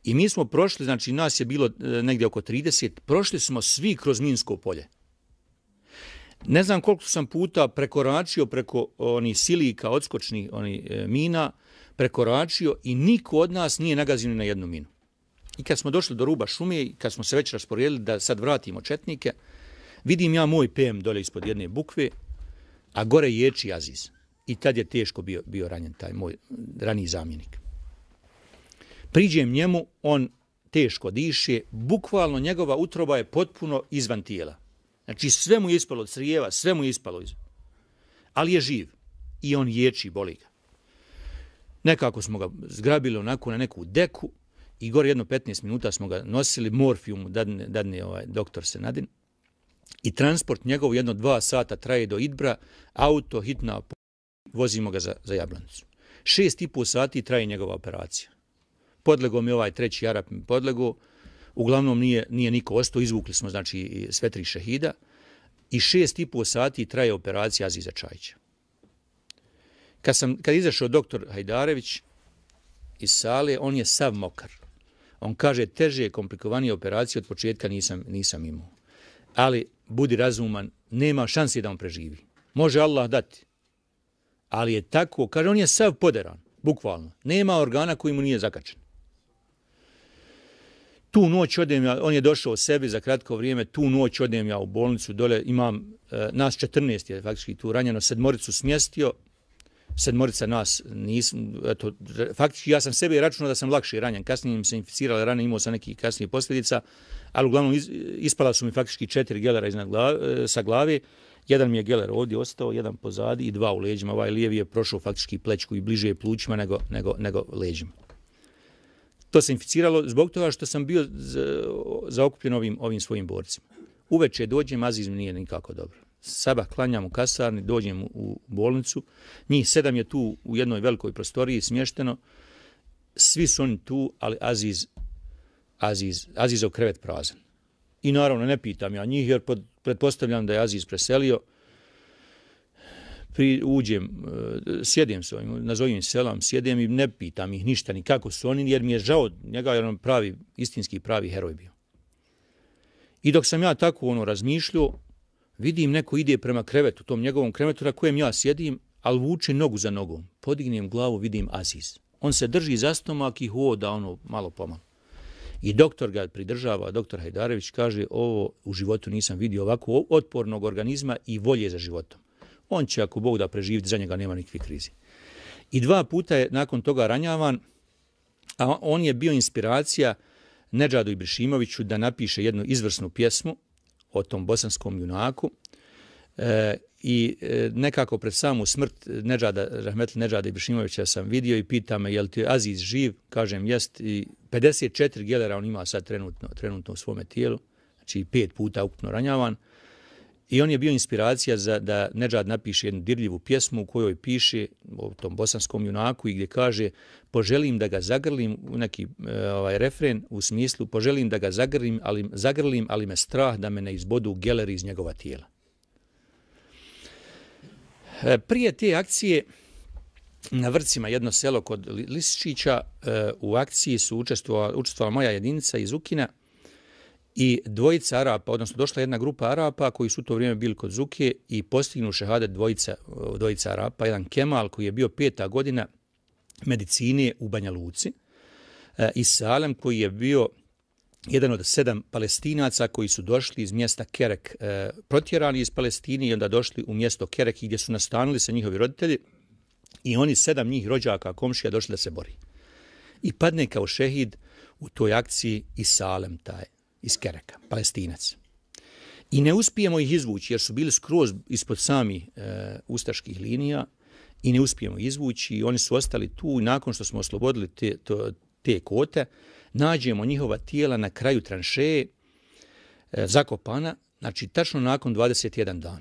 I mi smo prošli, znači nas je bilo e, negdje oko 30, prošli smo svi kroz Minsko polje. Ne znam koliko sam puta prekoračio preko oni silika odskočnih oni e, mina, prekoračio i niko od nas nije nagazio na jednu minu. I kad smo došli do ruba šume i kad smo se već rasporedili da sad vratimo četnike, vidim ja moj PM dole ispod jedne bukve, a gore ječi Aziz. I tad je teško bio, bio ranjen taj moj rani zamjenik. Priđem njemu, on teško diše, bukvalno njegova utroba je potpuno izvan tijela. Znači sve mu je ispalo od srijeva, sve mu je ispalo iz... Ali je živ i on ječi, boli ga. Nekako smo ga zgrabili onako na neku deku i gore jedno 15 minuta smo ga nosili, morfijum dadne, dadne ovaj, doktor Senadin. I transport njegov jedno dva sata traje do Idbra, auto, hitna, vozimo ga za, za Jablanicu. Šest i pol sati traje njegova operacija. Podlego mi ovaj treći Arap mi podlego, uglavnom nije, nije niko ostao, izvukli smo znači sve tri šehida i šest i pol sati traje operacija Aziza Čajića. Kad, sam, kad izašao doktor Hajdarević iz sale, on je sav mokar. On kaže, teže je komplikovanije operacije od početka nisam, nisam imao. Ali, budi razuman, nema šanse da on preživi. Može Allah dati. Ali je tako, kaže, on je sav poderan, bukvalno. Nema organa koji mu nije zakačen tu noć odem ja, on je došao u sebi za kratko vrijeme, tu noć odem ja u bolnicu, dole imam, e, nas 14 je faktički tu ranjeno, sedmoricu smjestio, sedmorica nas nisam, eto, faktički ja sam sebi računao da sam lakše ranjen, kasnije mi se inficirale rane, imao sam neki kasnije posljedica, ali uglavnom is, ispala su mi faktički četiri gelera iznad glave, sa glave, jedan mi je geler ovdje ostao, jedan pozadi i dva u leđima, ovaj lijevi je prošao faktički plećku i bliže je plućima nego, nego, nego leđima. To se inficiralo zbog toga što sam bio zaokupljen ovim, ovim svojim borcima. Uveče dođem, azizm nije nikako dobro. Saba klanjam u kasarni, dođem u bolnicu. Njih sedam je tu u jednoj velikoj prostoriji smješteno. Svi su oni tu, ali Aziz, Aziz, Azizov krevet prazan. I naravno ne pitam ja njih jer pretpostavljam da je Aziz preselio pri, uđem, e, sjedim s ovim, nazovim selam, sjedim i ne pitam ih ništa ni kako su oni, jer mi je žao njega, jer on pravi, istinski pravi heroj bio. I dok sam ja tako ono razmišljao, vidim neko ide prema krevetu, tom njegovom krevetu na kojem ja sjedim, ali vuče nogu za nogom. Podignem glavu, vidim Aziz. On se drži za stomak i hoda ono malo pomalo. I doktor ga pridržava, doktor Hajdarević kaže, ovo u životu nisam vidio ovako otpornog organizma i volje za životom on će ako Bog da preživiti, za njega nema nikakve krizi. I dva puta je nakon toga ranjavan, a on je bio inspiracija Neđadu Ibrišimoviću da napiše jednu izvrsnu pjesmu o tom bosanskom junaku e, i e, nekako pred samu smrt Nedžada, Rahmetli Nedžada Ibrišimovića sam vidio i pita me je li ti Aziz živ, kažem jest i 54 gelera on ima sad trenutno, trenutno u svome tijelu, znači pet puta ukupno ranjavan, I on je bio inspiracija za da Nedžad napiše jednu dirljivu pjesmu u kojoj piše o tom bosanskom junaku i gdje kaže poželim da ga zagrlim neki e, ovaj refren u smislu poželim da ga zagrlim ali, zagrlim, ali me strah da me ne izbodu geleri iz njegova tijela. E, prije te akcije na vrcima jedno selo kod Lisičića e, u akciji su učestvovala, učestvovala moja jedinica iz Ukina i dvojica Arapa, odnosno došla jedna grupa Arapa koji su u to vrijeme bili kod Zuke i postignu šehade dvojica, dvojica Arapa, jedan Kemal koji je bio peta godina medicine u Banja Luci eh, i Salem koji je bio jedan od sedam palestinaca koji su došli iz mjesta Kerek, e, protjerani iz Palestine i onda došli u mjesto Kerek gdje su nastanili sa njihovi roditelji. I oni sedam njih rođaka komšija došli da se bori. I padne kao šehid u toj akciji i Salem taj iz Kereka, palestinac. I ne uspijemo ih izvući jer su bili skroz ispod sami e, ustaških linija i ne uspijemo izvući i oni su ostali tu i nakon što smo oslobodili te, to, te kote, nađemo njihova tijela na kraju tranšeje e, zakopana, znači tačno nakon 21 dan.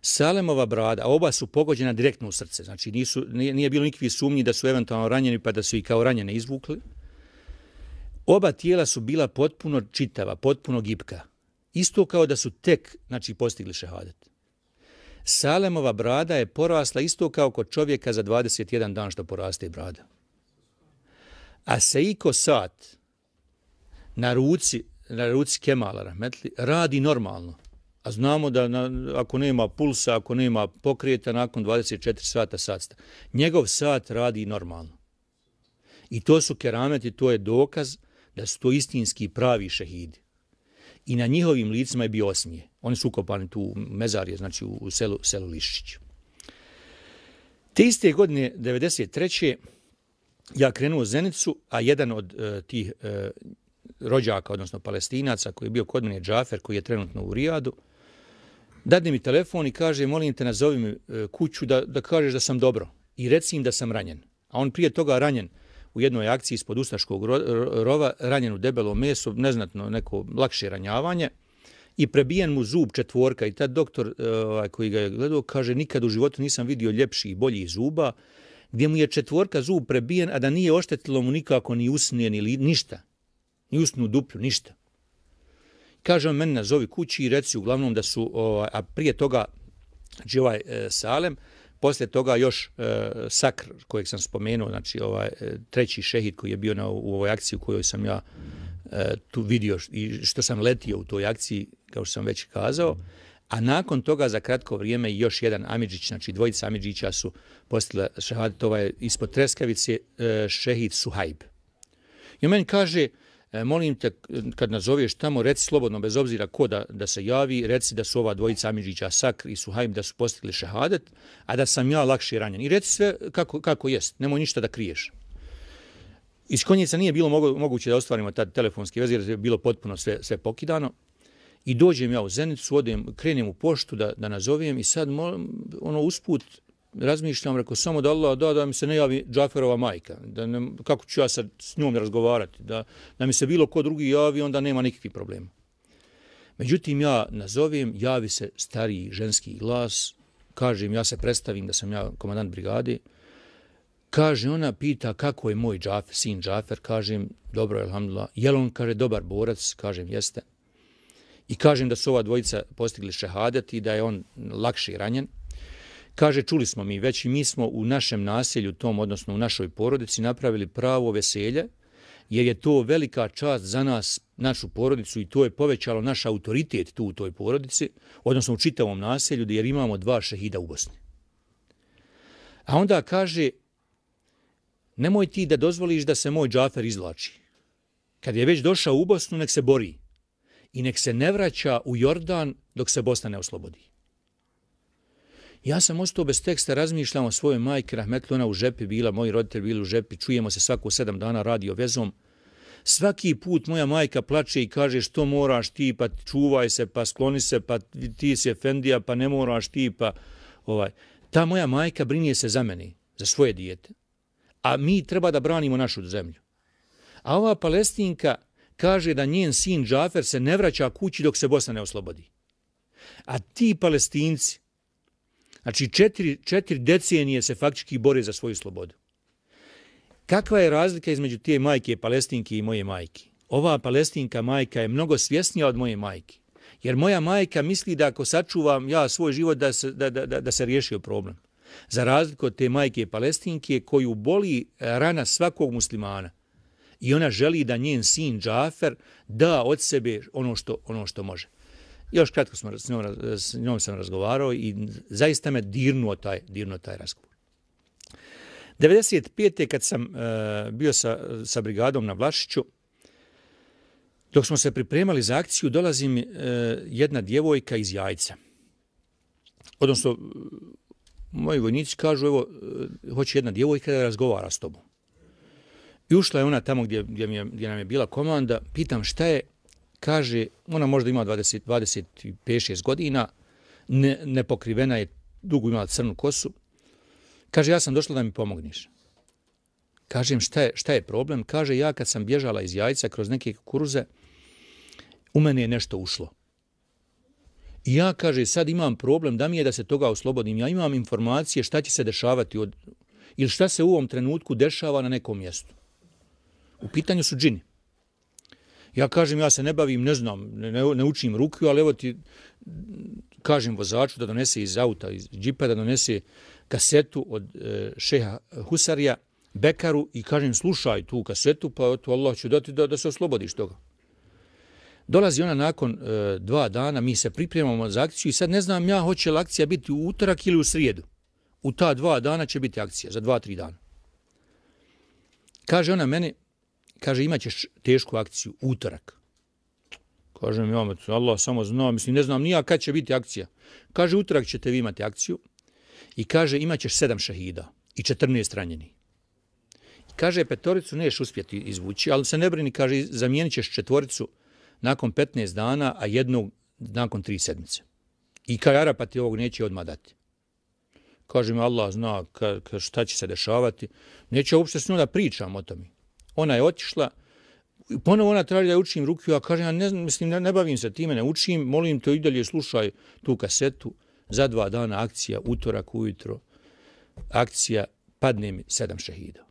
Salemova brada, oba su pogođena direktno u srce, znači nisu, nije, nije bilo nikakvih sumnji da su eventualno ranjeni pa da su i kao ranjene izvukli. Oba tijela su bila potpuno čitava, potpuno gipka. Isto kao da su tek znači, postigli šehadet. Salemova brada je porasla isto kao kod čovjeka za 21 dan što poraste brada. A Seiko Sat na ruci, na ruci Kemala Rahmetli radi normalno. A znamo da na, ako nema pulsa, ako nema pokrijeta, nakon 24 sata sat. Njegov sat radi normalno. I to su kerameti, to je dokaz da su to istinski pravi šehidi. I na njihovim licima je bio osmije. Oni su ukopani tu znači, u mezarje, znači u selu, selu Lišić. Te iste godine, 93 ja krenuo u Zenicu, a jedan od e, tih e, rođaka, odnosno palestinaca, koji je bio kod mene, Džafer, koji je trenutno u Rijadu, dadne mi telefon i kaže, molim te, nazovi mi e, kuću da, da kažeš da sam dobro i reci im da sam ranjen. A on prije toga ranjen u jednoj akciji ispod Ustaškog rova, ranjenu debelo meso, neznatno neko lakše ranjavanje, i prebijen mu zub četvorka i tad doktor e, ovaj, koji ga je gledao kaže nikad u životu nisam vidio ljepši i bolji zuba, gdje mu je četvorka zub prebijen, a da nije oštetilo mu nikako ni usnije, ni ništa. Ni usnu duplju, ništa. Kaže on meni nazovi kući i reci uglavnom da su, ovaj, a prije toga, znači ovaj e, Salem, poslije toga još e, Sakr kojeg sam spomenuo, znači ovaj e, treći šehid koji je bio na, u ovoj akciji u kojoj sam ja e, tu vidio i što sam letio u toj akciji, kao što sam već kazao. A nakon toga za kratko vrijeme još jedan Amidžić, znači dvojica Amidžića su postile šehadet, ovaj ispod Treskavice e, šehid Suhajb. I on meni kaže, e, molim te, kad nazoveš tamo, reci slobodno, bez obzira ko da, da se javi, reci da su ova dvojica Amidžića Sakr i Suhajb da su postigli šehadet, a da sam ja lakše ranjen. I reci sve kako, kako jest, nemoj ništa da kriješ. Iz konjica nije bilo moguće da ostvarimo tad telefonski vez, jer je bilo potpuno sve, sve pokidano. I dođem ja u Zenicu, odem, krenem u poštu da, da nazovem i sad ono usput razmišljam, rekao samo da Allah da, da mi se ne javi Džaferova majka, da ne, kako ću ja sad s njom razgovarati, da, da mi se bilo ko drugi javi, onda nema nikakvih problema. Međutim, ja nazovem, javi se stariji ženski glas, kažem, ja se predstavim da sam ja komandant brigade, kaže, ona pita kako je moj Džafer, sin Džafer, kažem, dobro, alhamdulillah, jel on, kaže, dobar borac, kažem, jeste, i kažem da su ova dvojica postigli šehadet i da je on lakše ranjen. Kaže, čuli smo mi, već i mi smo u našem naselju, tom, odnosno u našoj porodici, napravili pravo veselje, jer je to velika čast za nas, našu porodicu, i to je povećalo naš autoritet tu u toj porodici, odnosno u čitavom naselju, jer imamo dva šehida u Bosni. A onda kaže, nemoj ti da dozvoliš da se moj džafer izvlači. Kad je već došao u Bosnu, nek se bori i nek se ne vraća u Jordan dok se Bosna ne oslobodi. Ja sam ostao bez teksta, razmišljam o svojoj majke, Rahmetluna u žepi bila, moji roditelji bili u žepi, čujemo se svako sedam dana radio vezom. Svaki put moja majka plače i kaže što moraš ti, pa čuvaj se, pa skloni se, pa ti si efendija, pa ne moraš ti, pa ovaj. Ta moja majka brinje se za meni, za svoje dijete. A mi treba da branimo našu zemlju. A ova palestinka, kaže da njen sin Džafer se ne vraća kući dok se Bosna ne oslobodi. A ti palestinci, znači četiri, četiri decenije se faktički bore za svoju slobodu. Kakva je razlika između tije majke palestinke i moje majke? Ova palestinka majka je mnogo svjesnija od moje majke. Jer moja majka misli da ako sačuvam ja svoj život da se, da, da, da, da se riješio problem. Za razliku od te majke palestinke koju boli rana svakog muslimana. I ona želi da njen sin Džafer da od sebe ono što, ono što može. Još kratko smo, s, njom, s njom sam razgovarao i zaista me dirnuo taj, dirnuo taj razgovor. 95. kad sam e, bio sa, sa brigadom na Vlašiću, dok smo se pripremali za akciju, dolazi mi e, jedna djevojka iz jajca. Odnosno, moji vojnici kažu, evo, e, hoće jedna djevojka da razgovara s tobom. I ušla je ona tamo gdje, gdje, mi je, gdje nam je bila komanda, pitam šta je, kaže, ona možda ima 20, 25-6 godina, ne, nepokrivena je, dugo imala crnu kosu, Kaže, ja sam došla da mi pomogniš. Kažem, šta je, šta je problem? Kaže, ja kad sam bježala iz jajca kroz neke kuruze, u mene je nešto ušlo. I ja, kaže, sad imam problem da mi je da se toga oslobodim. Ja imam informacije šta će se dešavati od, ili šta se u ovom trenutku dešava na nekom mjestu. U pitanju su džini. Ja kažem, ja se ne bavim, ne znam, ne, ne učim ruku, ali evo ti kažem vozaču da donese iz auta, iz džipa, da donese kasetu od e, šeha Husarija, Bekaru i kažem slušaj tu kasetu pa to Allah će dati da, da se oslobodiš toga. Dolazi ona nakon e, dva dana, mi se pripremamo za akciju i sad ne znam ja hoće li akcija biti u utorak ili u srijedu. U ta dva dana će biti akcija, za dva, tri dana. Kaže ona meni, kaže imaćeš tešku akciju utorak. Kažem omet, Allah samo zna, mislim ne znam nija kad će biti akcija. Kaže utorak ćete vi imati akciju, i kaže imaćeš sedam šahida i 14 ranjeni. I kaže petoricu neš uspjeti izvući, ali se ne brini, kaže zamijenit ćeš četvoricu nakon 15 dana, a jednog nakon tri sedmice. I kaj Arapa ti ovog neće odmah dati. Kaže mi Allah zna ka, ka šta će se dešavati. Neće uopšte s njom da pričam o tome. Ona je otišla, ponovo ona traži da učim rukiju, a kaže, ja ne, mislim, ne, ne bavim se time, ne učim, molim te i dalje slušaj tu kasetu za dva dana akcija, utorak ujutro, akcija, padne mi sedam šehida.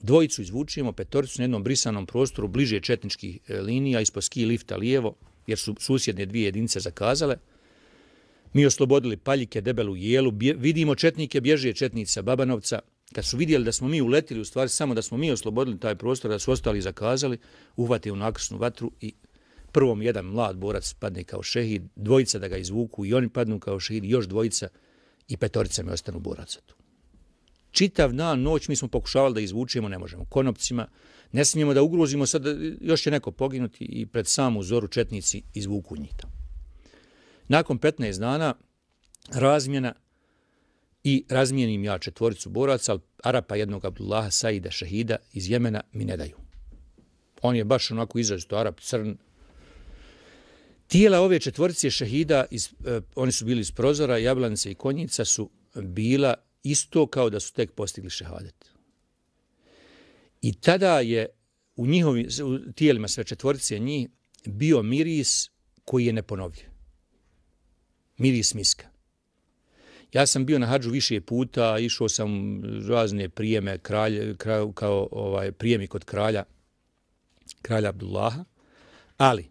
Dvojicu izvučimo, petoricu na jednom brisanom prostoru, bliže četničkih e, linija, ispod ski lifta lijevo, jer su susjedne dvije jedinice zakazale. Mi oslobodili paljike, debelu jelu, bje, vidimo četnike, bježe četnica Babanovca. Kad su vidjeli da smo mi uletili, u stvari samo da smo mi oslobodili taj prostor, da su ostali zakazali, uhvate u nakrsnu vatru i prvom jedan mlad borac padne kao šehid, dvojica da ga izvuku i oni padnu kao šehid, još dvojica i petorica mi ostanu boraca tu. Čitav dan, noć mi smo pokušavali da izvučemo, ne možemo konopcima, ne smijemo da ugrozimo, sad još će neko poginuti i pred samu zoru četnici izvuku njih tamo. Nakon 15 dana razmjena i razmijenim ja četvoricu boraca, ali Arapa jednog Abdullaha Saida Šahida iz Jemena mi ne daju. On je baš onako izrazito Arap, crn, Tijela ove četvorice šehida, iz, eh, oni su bili iz prozora, jablanice i konjica su bila isto kao da su tek postigli šehadet. I tada je u njihovim u tijelima sve četvorice njih bio miris koji je neponovljiv. Miris miska. Ja sam bio na hađu više puta, išao sam razne prijeme kralje, kralj, kao ovaj prijemi kod kralja, kralja Abdullaha, ali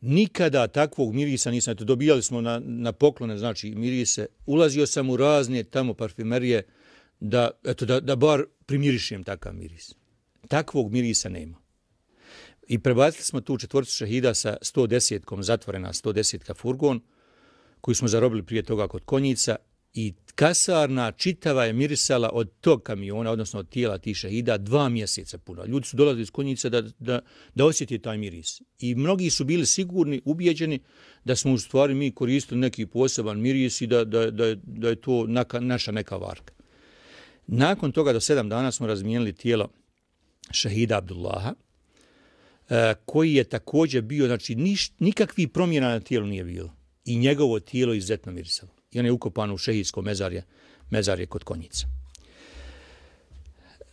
nikada takvog mirisa nisam, eto, dobijali smo na, na poklone, znači mirise, ulazio sam u razne tamo parfumerije da, eto, da, da bar primirišem takav miris. Takvog mirisa nema. I prebacili smo tu četvrcu šahida sa 110-kom, zatvorena 110-ka furgon, koju smo zarobili prije toga kod konjica i kasarna čitava je mirisala od tog kamiona, odnosno od tijela tih šehida, dva mjeseca puno. Ljudi su dolazili iz konjica da, da, da osjeti taj miris. I mnogi su bili sigurni, ubijeđeni da smo u stvari mi koristili neki poseban miris i da, da, da, da je to naka, naša neka varka. Nakon toga do sedam dana smo razmijenili tijelo šehida Abdullaha, e, koji je također bio, znači niš, nikakvi promjena na tijelu nije bilo. I njegovo tijelo izuzetno mirisalo i on je ukopan u šehijsko mezarje, mezarje kod konjica.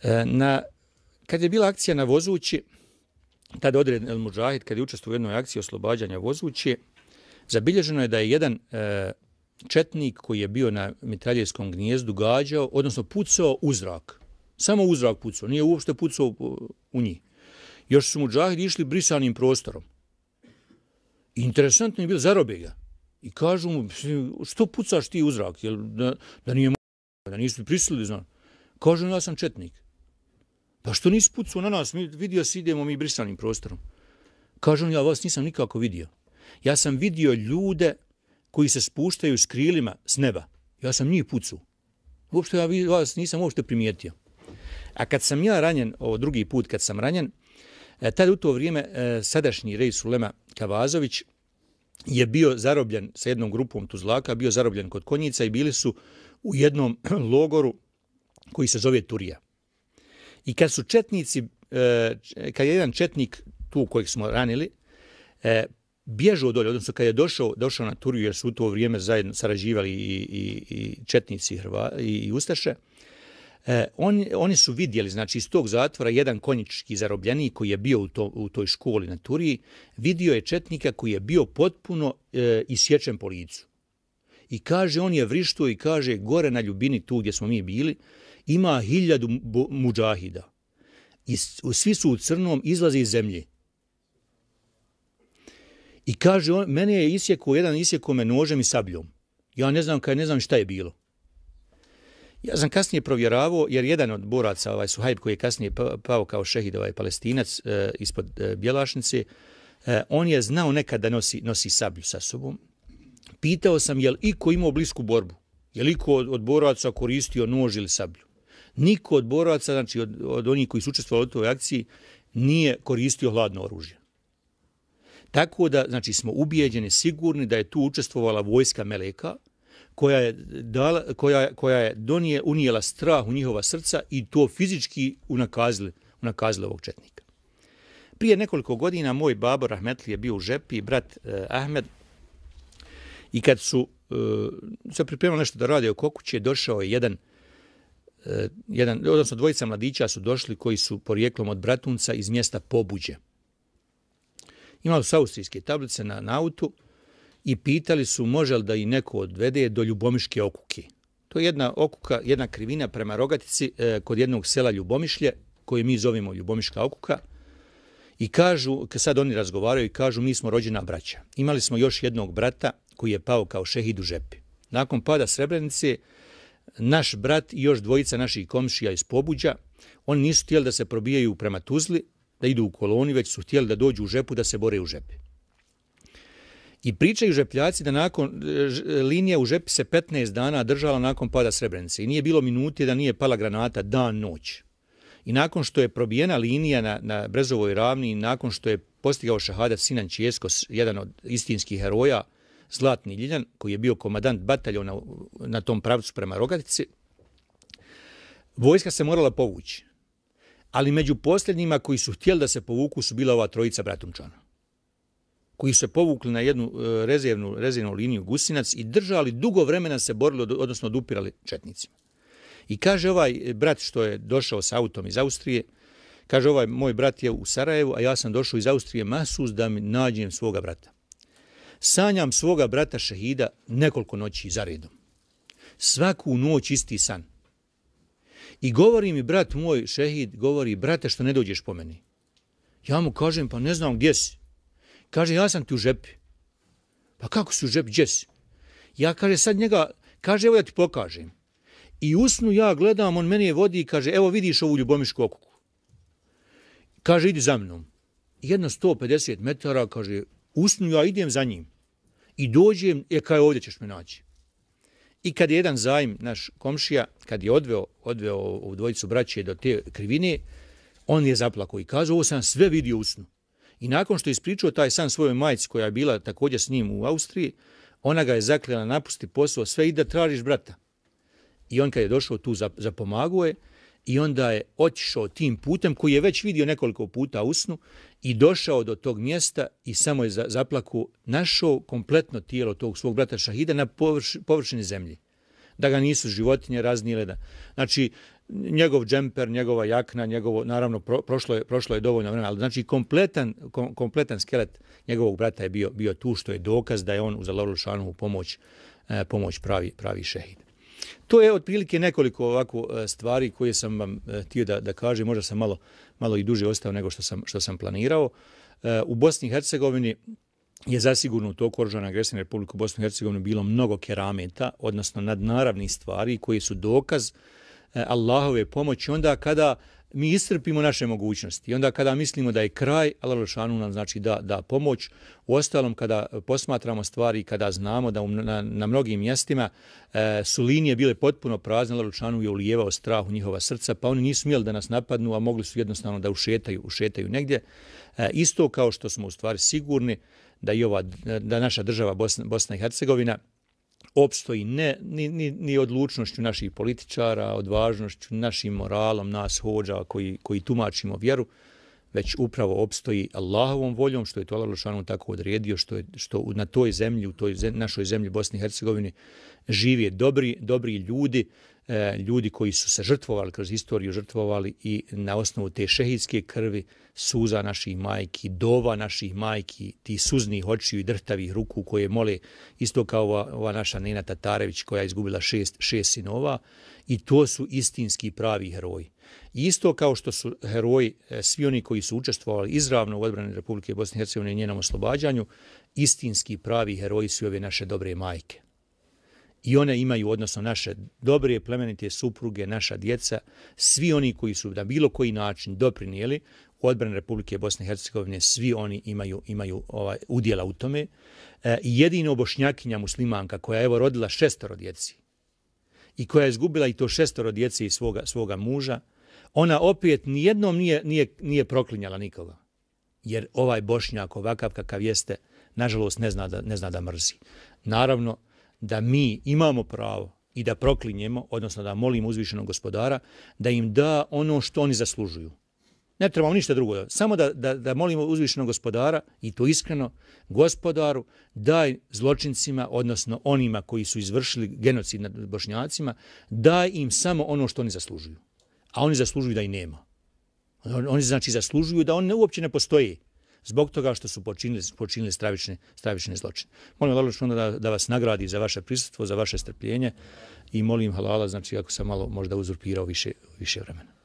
E, na, kad je bila akcija na vozući, tada odred El Mujahid, kad je učestvo u jednoj akciji oslobađanja vozući, zabilježeno je da je jedan e, četnik koji je bio na mitraljeskom gnjezdu gađao, odnosno pucao u zrak. Samo u zrak pucao, nije uopšte pucao u njih. Još su Mujahid išli brisanim prostorom. interesantno je bilo, zarobe ga. I kažu mu, što pucaš ti u zrak, jel, da, da nije mo***, da nisu prisilili, znam. Kažu, ja sam četnik. Pa što nisi pucao na nas, mi, vidio si idemo mi brisanim prostorom. Kažu, ja vas nisam nikako vidio. Ja sam vidio ljude koji se spuštaju s krilima s neba. Ja sam njih pucao. Uopšte ja vas nisam uopšte primijetio. A kad sam ja ranjen, ovo drugi put kad sam ranjen, e, tad tada u to vrijeme e, sadašnji rej Sulema Kavazović je bio zarobljen sa jednom grupom Tuzlaka, bio zarobljen kod konjica i bili su u jednom *clears throat* logoru koji se zove Turija. I kad su četnici, e, kad je jedan četnik tu kojeg smo ranili, e, bježao dolje, odnosno kad je došao, došao na Turiju, jer su u to vrijeme zajedno sarađivali i, i, i četnici Hrva, i, i Ustaše, E, on, oni su vidjeli, znači iz tog zatvora, jedan konjički zarobljenik koji je bio u, to, u toj školi na Turiji, vidio je četnika koji je bio potpuno e, isječen po licu. I kaže, on je vrištuo i kaže, gore na ljubini tu gdje smo mi bili, ima hiljadu muđahida. I svi su u crnom, izlazi iz zemlje. I kaže, on, mene je isjekao, jedan isjekao me nožem i sabljom. Ja ne znam, kaj ne znam šta je bilo. Ja sam kasnije provjeravao, jer jedan od boraca, ovaj Suhajb, koji je kasnije pa, pao kao šehid, ovaj palestinac, e, ispod e, Bjelašnice, e, on je znao nekad da nosi, nosi sablju sa sobom. Pitao sam, je li iko imao blisku borbu? Je li iko od, od boraca koristio nož ili sablju? Niko od boraca, znači od, od onih koji su učestvovali u toj akciji, nije koristio hladno oružje. Tako da, znači, smo ubijeđeni, sigurni da je tu učestvovala vojska Meleka, koja je, dala, koja, koja je donije, unijela strah u njihova srca i to fizički unakazili, unakazili ovog četnika. Prije nekoliko godina moj babo Rahmetli je bio u žepi, brat eh, Ahmed, i kad su eh, se pripremali nešto da rade oko kuće, došao je jedan, eh, jedan, odnosno dvojica mladića su došli koji su porijeklom od Bratunca iz mjesta Pobuđe. Imali su austrijske tablice na, na autu, i pitali su može li da i neko odvede do Ljubomiške okuke. To je jedna okuka, jedna krivina prema Rogatici e, kod jednog sela Ljubomišlje, koje mi zovemo Ljubomiška okuka. I kažu, kad sad oni razgovaraju, i kažu mi smo rođena braća. Imali smo još jednog brata koji je pao kao šehid u žepi. Nakon pada Srebrenice, naš brat i još dvojica naših komšija iz Pobuđa, oni nisu htjeli da se probijaju prema Tuzli, da idu u koloni, već su htjeli da dođu u žepu, da se bore u žepi. I pričaju žepljaci da nakon e, e, linija u žepi se 15 dana držala nakon pada Srebrenice. I nije bilo minuti da nije pala granata dan, noć. I nakon što je probijena linija na, na Brezovoj ravni i nakon što je postigao šahadat Sinan Čijesko, jedan od istinskih heroja, Zlatni Ljiljan, koji je bio komadant bataljona na tom pravcu prema Rogatici, vojska se morala povući. Ali među posljednjima koji su htjeli da se povuku su bila ova trojica bratunčana koji se povukli na jednu e, rezervnu, rezervnu liniju Gusinac i držali dugo vremena se borili, odnosno dupirali četnicima. I kaže ovaj brat što je došao sa autom iz Austrije, kaže ovaj moj brat je u Sarajevu, a ja sam došao iz Austrije masus da mi nađem svoga brata. Sanjam svoga brata šehida nekoliko noći za redom. Svaku noć isti san. I govori mi brat moj šehid, govori, brate što ne dođeš po meni. Ja mu kažem, pa ne znam gdje si. Kaže, ja sam ti u žepi. Pa kako si u žepi, gdje si? Ja kaže, sad njega, kaže, evo ja ti pokažem. I usnu ja gledam, on meni je vodi i kaže, evo vidiš ovu ljubomišku okuku. Kaže, idi za mnom. Jedno 150 metara, kaže, usnu ja idem za njim. I dođem, je kaj ovdje ćeš me naći. I kad je jedan zajm, naš komšija, kad je odveo, odveo ovu dvojicu braće do te krivine, on je zaplako i kaže, ovo sam sve vidio usnu. I nakon što je ispričao taj san svojoj majci koja je bila također s njim u Austriji, ona ga je zakljela napusti posao, sve i da tražiš brata. I on kad je došao tu za, za pomaguje, i onda je otišao tim putem koji je već vidio nekoliko puta u snu i došao do tog mjesta i samo je za, zaplaku našao kompletno tijelo tog svog brata Šahida na površ, površini zemlji. Da ga nisu životinje raznile. Da. Znači, njegov džemper, njegova jakna, njegovo, naravno, pro, prošlo, je, prošlo je dovoljno vremena, ali znači kompletan, kom, kompletan skelet njegovog brata je bio, bio tu, što je dokaz da je on uz Allahovu šanovu pomoć, e, pomoć pravi, pravi šehid. To je otprilike nekoliko ovako e, stvari koje sam vam e, htio da, da kažem, možda sam malo, malo i duže ostao nego što sam, što sam planirao. U Bosni i Hercegovini je zasigurno u toku oružana agresija na Republiku Bosnu i Hercegovinu bilo mnogo kerameta, odnosno nadnaravnih stvari koji su dokaz uh, E, Allahove pomoći onda kada mi istrpimo naše mogućnosti. I onda kada mislimo da je kraj, Allah Lošanu nam znači da, da pomoć. U ostalom, kada posmatramo stvari, kada znamo da na, na mnogim mjestima e, su linije bile potpuno prazne, Allah Lošanu je ulijevao strah u njihova srca, pa oni nisu smjeli da nas napadnu, a mogli su jednostavno da ušetaju, ušetaju negdje. E, isto kao što smo u stvari sigurni da i ova, da naša država Bosna, Bosna i Hercegovina opstoji ne ni, ni, ni odlučnošću naših političara, odvažnošću našim moralom, nas hođa koji, koji tumačimo vjeru, već upravo opstoji Allahovom voljom, što je to Allah tako odredio, što, je, što na toj zemlji, u toj zemlji, našoj zemlji Bosni i Hercegovini žive dobri, dobri ljudi, E, ljudi koji su se žrtvovali kroz istoriju, žrtvovali i na osnovu te šehidske krvi, suza naših majki, dova naših majki, ti suznih očiju i drhtavih ruku koje mole, isto kao ova, ova naša Nena Tatarević koja je izgubila šest, šest sinova, i to su istinski pravi heroji. Isto kao što su heroji e, svi oni koji su učestvovali izravno u odbrani Republike Bosne i Hercegovine i njenom oslobađanju, istinski pravi heroji su ove naše dobre majke i one imaju, odnosno naše dobre plemenite supruge, naša djeca, svi oni koji su na bilo koji način doprinijeli u odbrani Republike Bosne i Hercegovine, svi oni imaju, imaju ovaj, udjela u tome. E, jedino bošnjakinja muslimanka koja je evo rodila šestoro djeci i koja je izgubila i to šestoro djeci i svoga, svoga muža, ona opet nijednom nije, nije, nije proklinjala nikoga. Jer ovaj bošnjak ovakav kakav jeste, nažalost ne zna da, ne zna da mrzi. Naravno, da mi imamo pravo i da proklinjemo, odnosno da molimo uzvišenog gospodara, da im da ono što oni zaslužuju. Ne trebamo ništa drugo. Samo da, da, da molimo uzvišenog gospodara, i to iskreno, gospodaru, daj zločincima, odnosno onima koji su izvršili genocid nad bošnjacima, daj im samo ono što oni zaslužuju. A oni zaslužuju da i nema. Oni znači zaslužuju da oni uopće ne postoje zbog toga što su počinili, počinili stravične, stravične zločine. Molim Allah da, da vas nagradi za vaše prisustvo, za vaše strpljenje i molim halala, znači ako sam malo možda uzurpirao više, više vremena.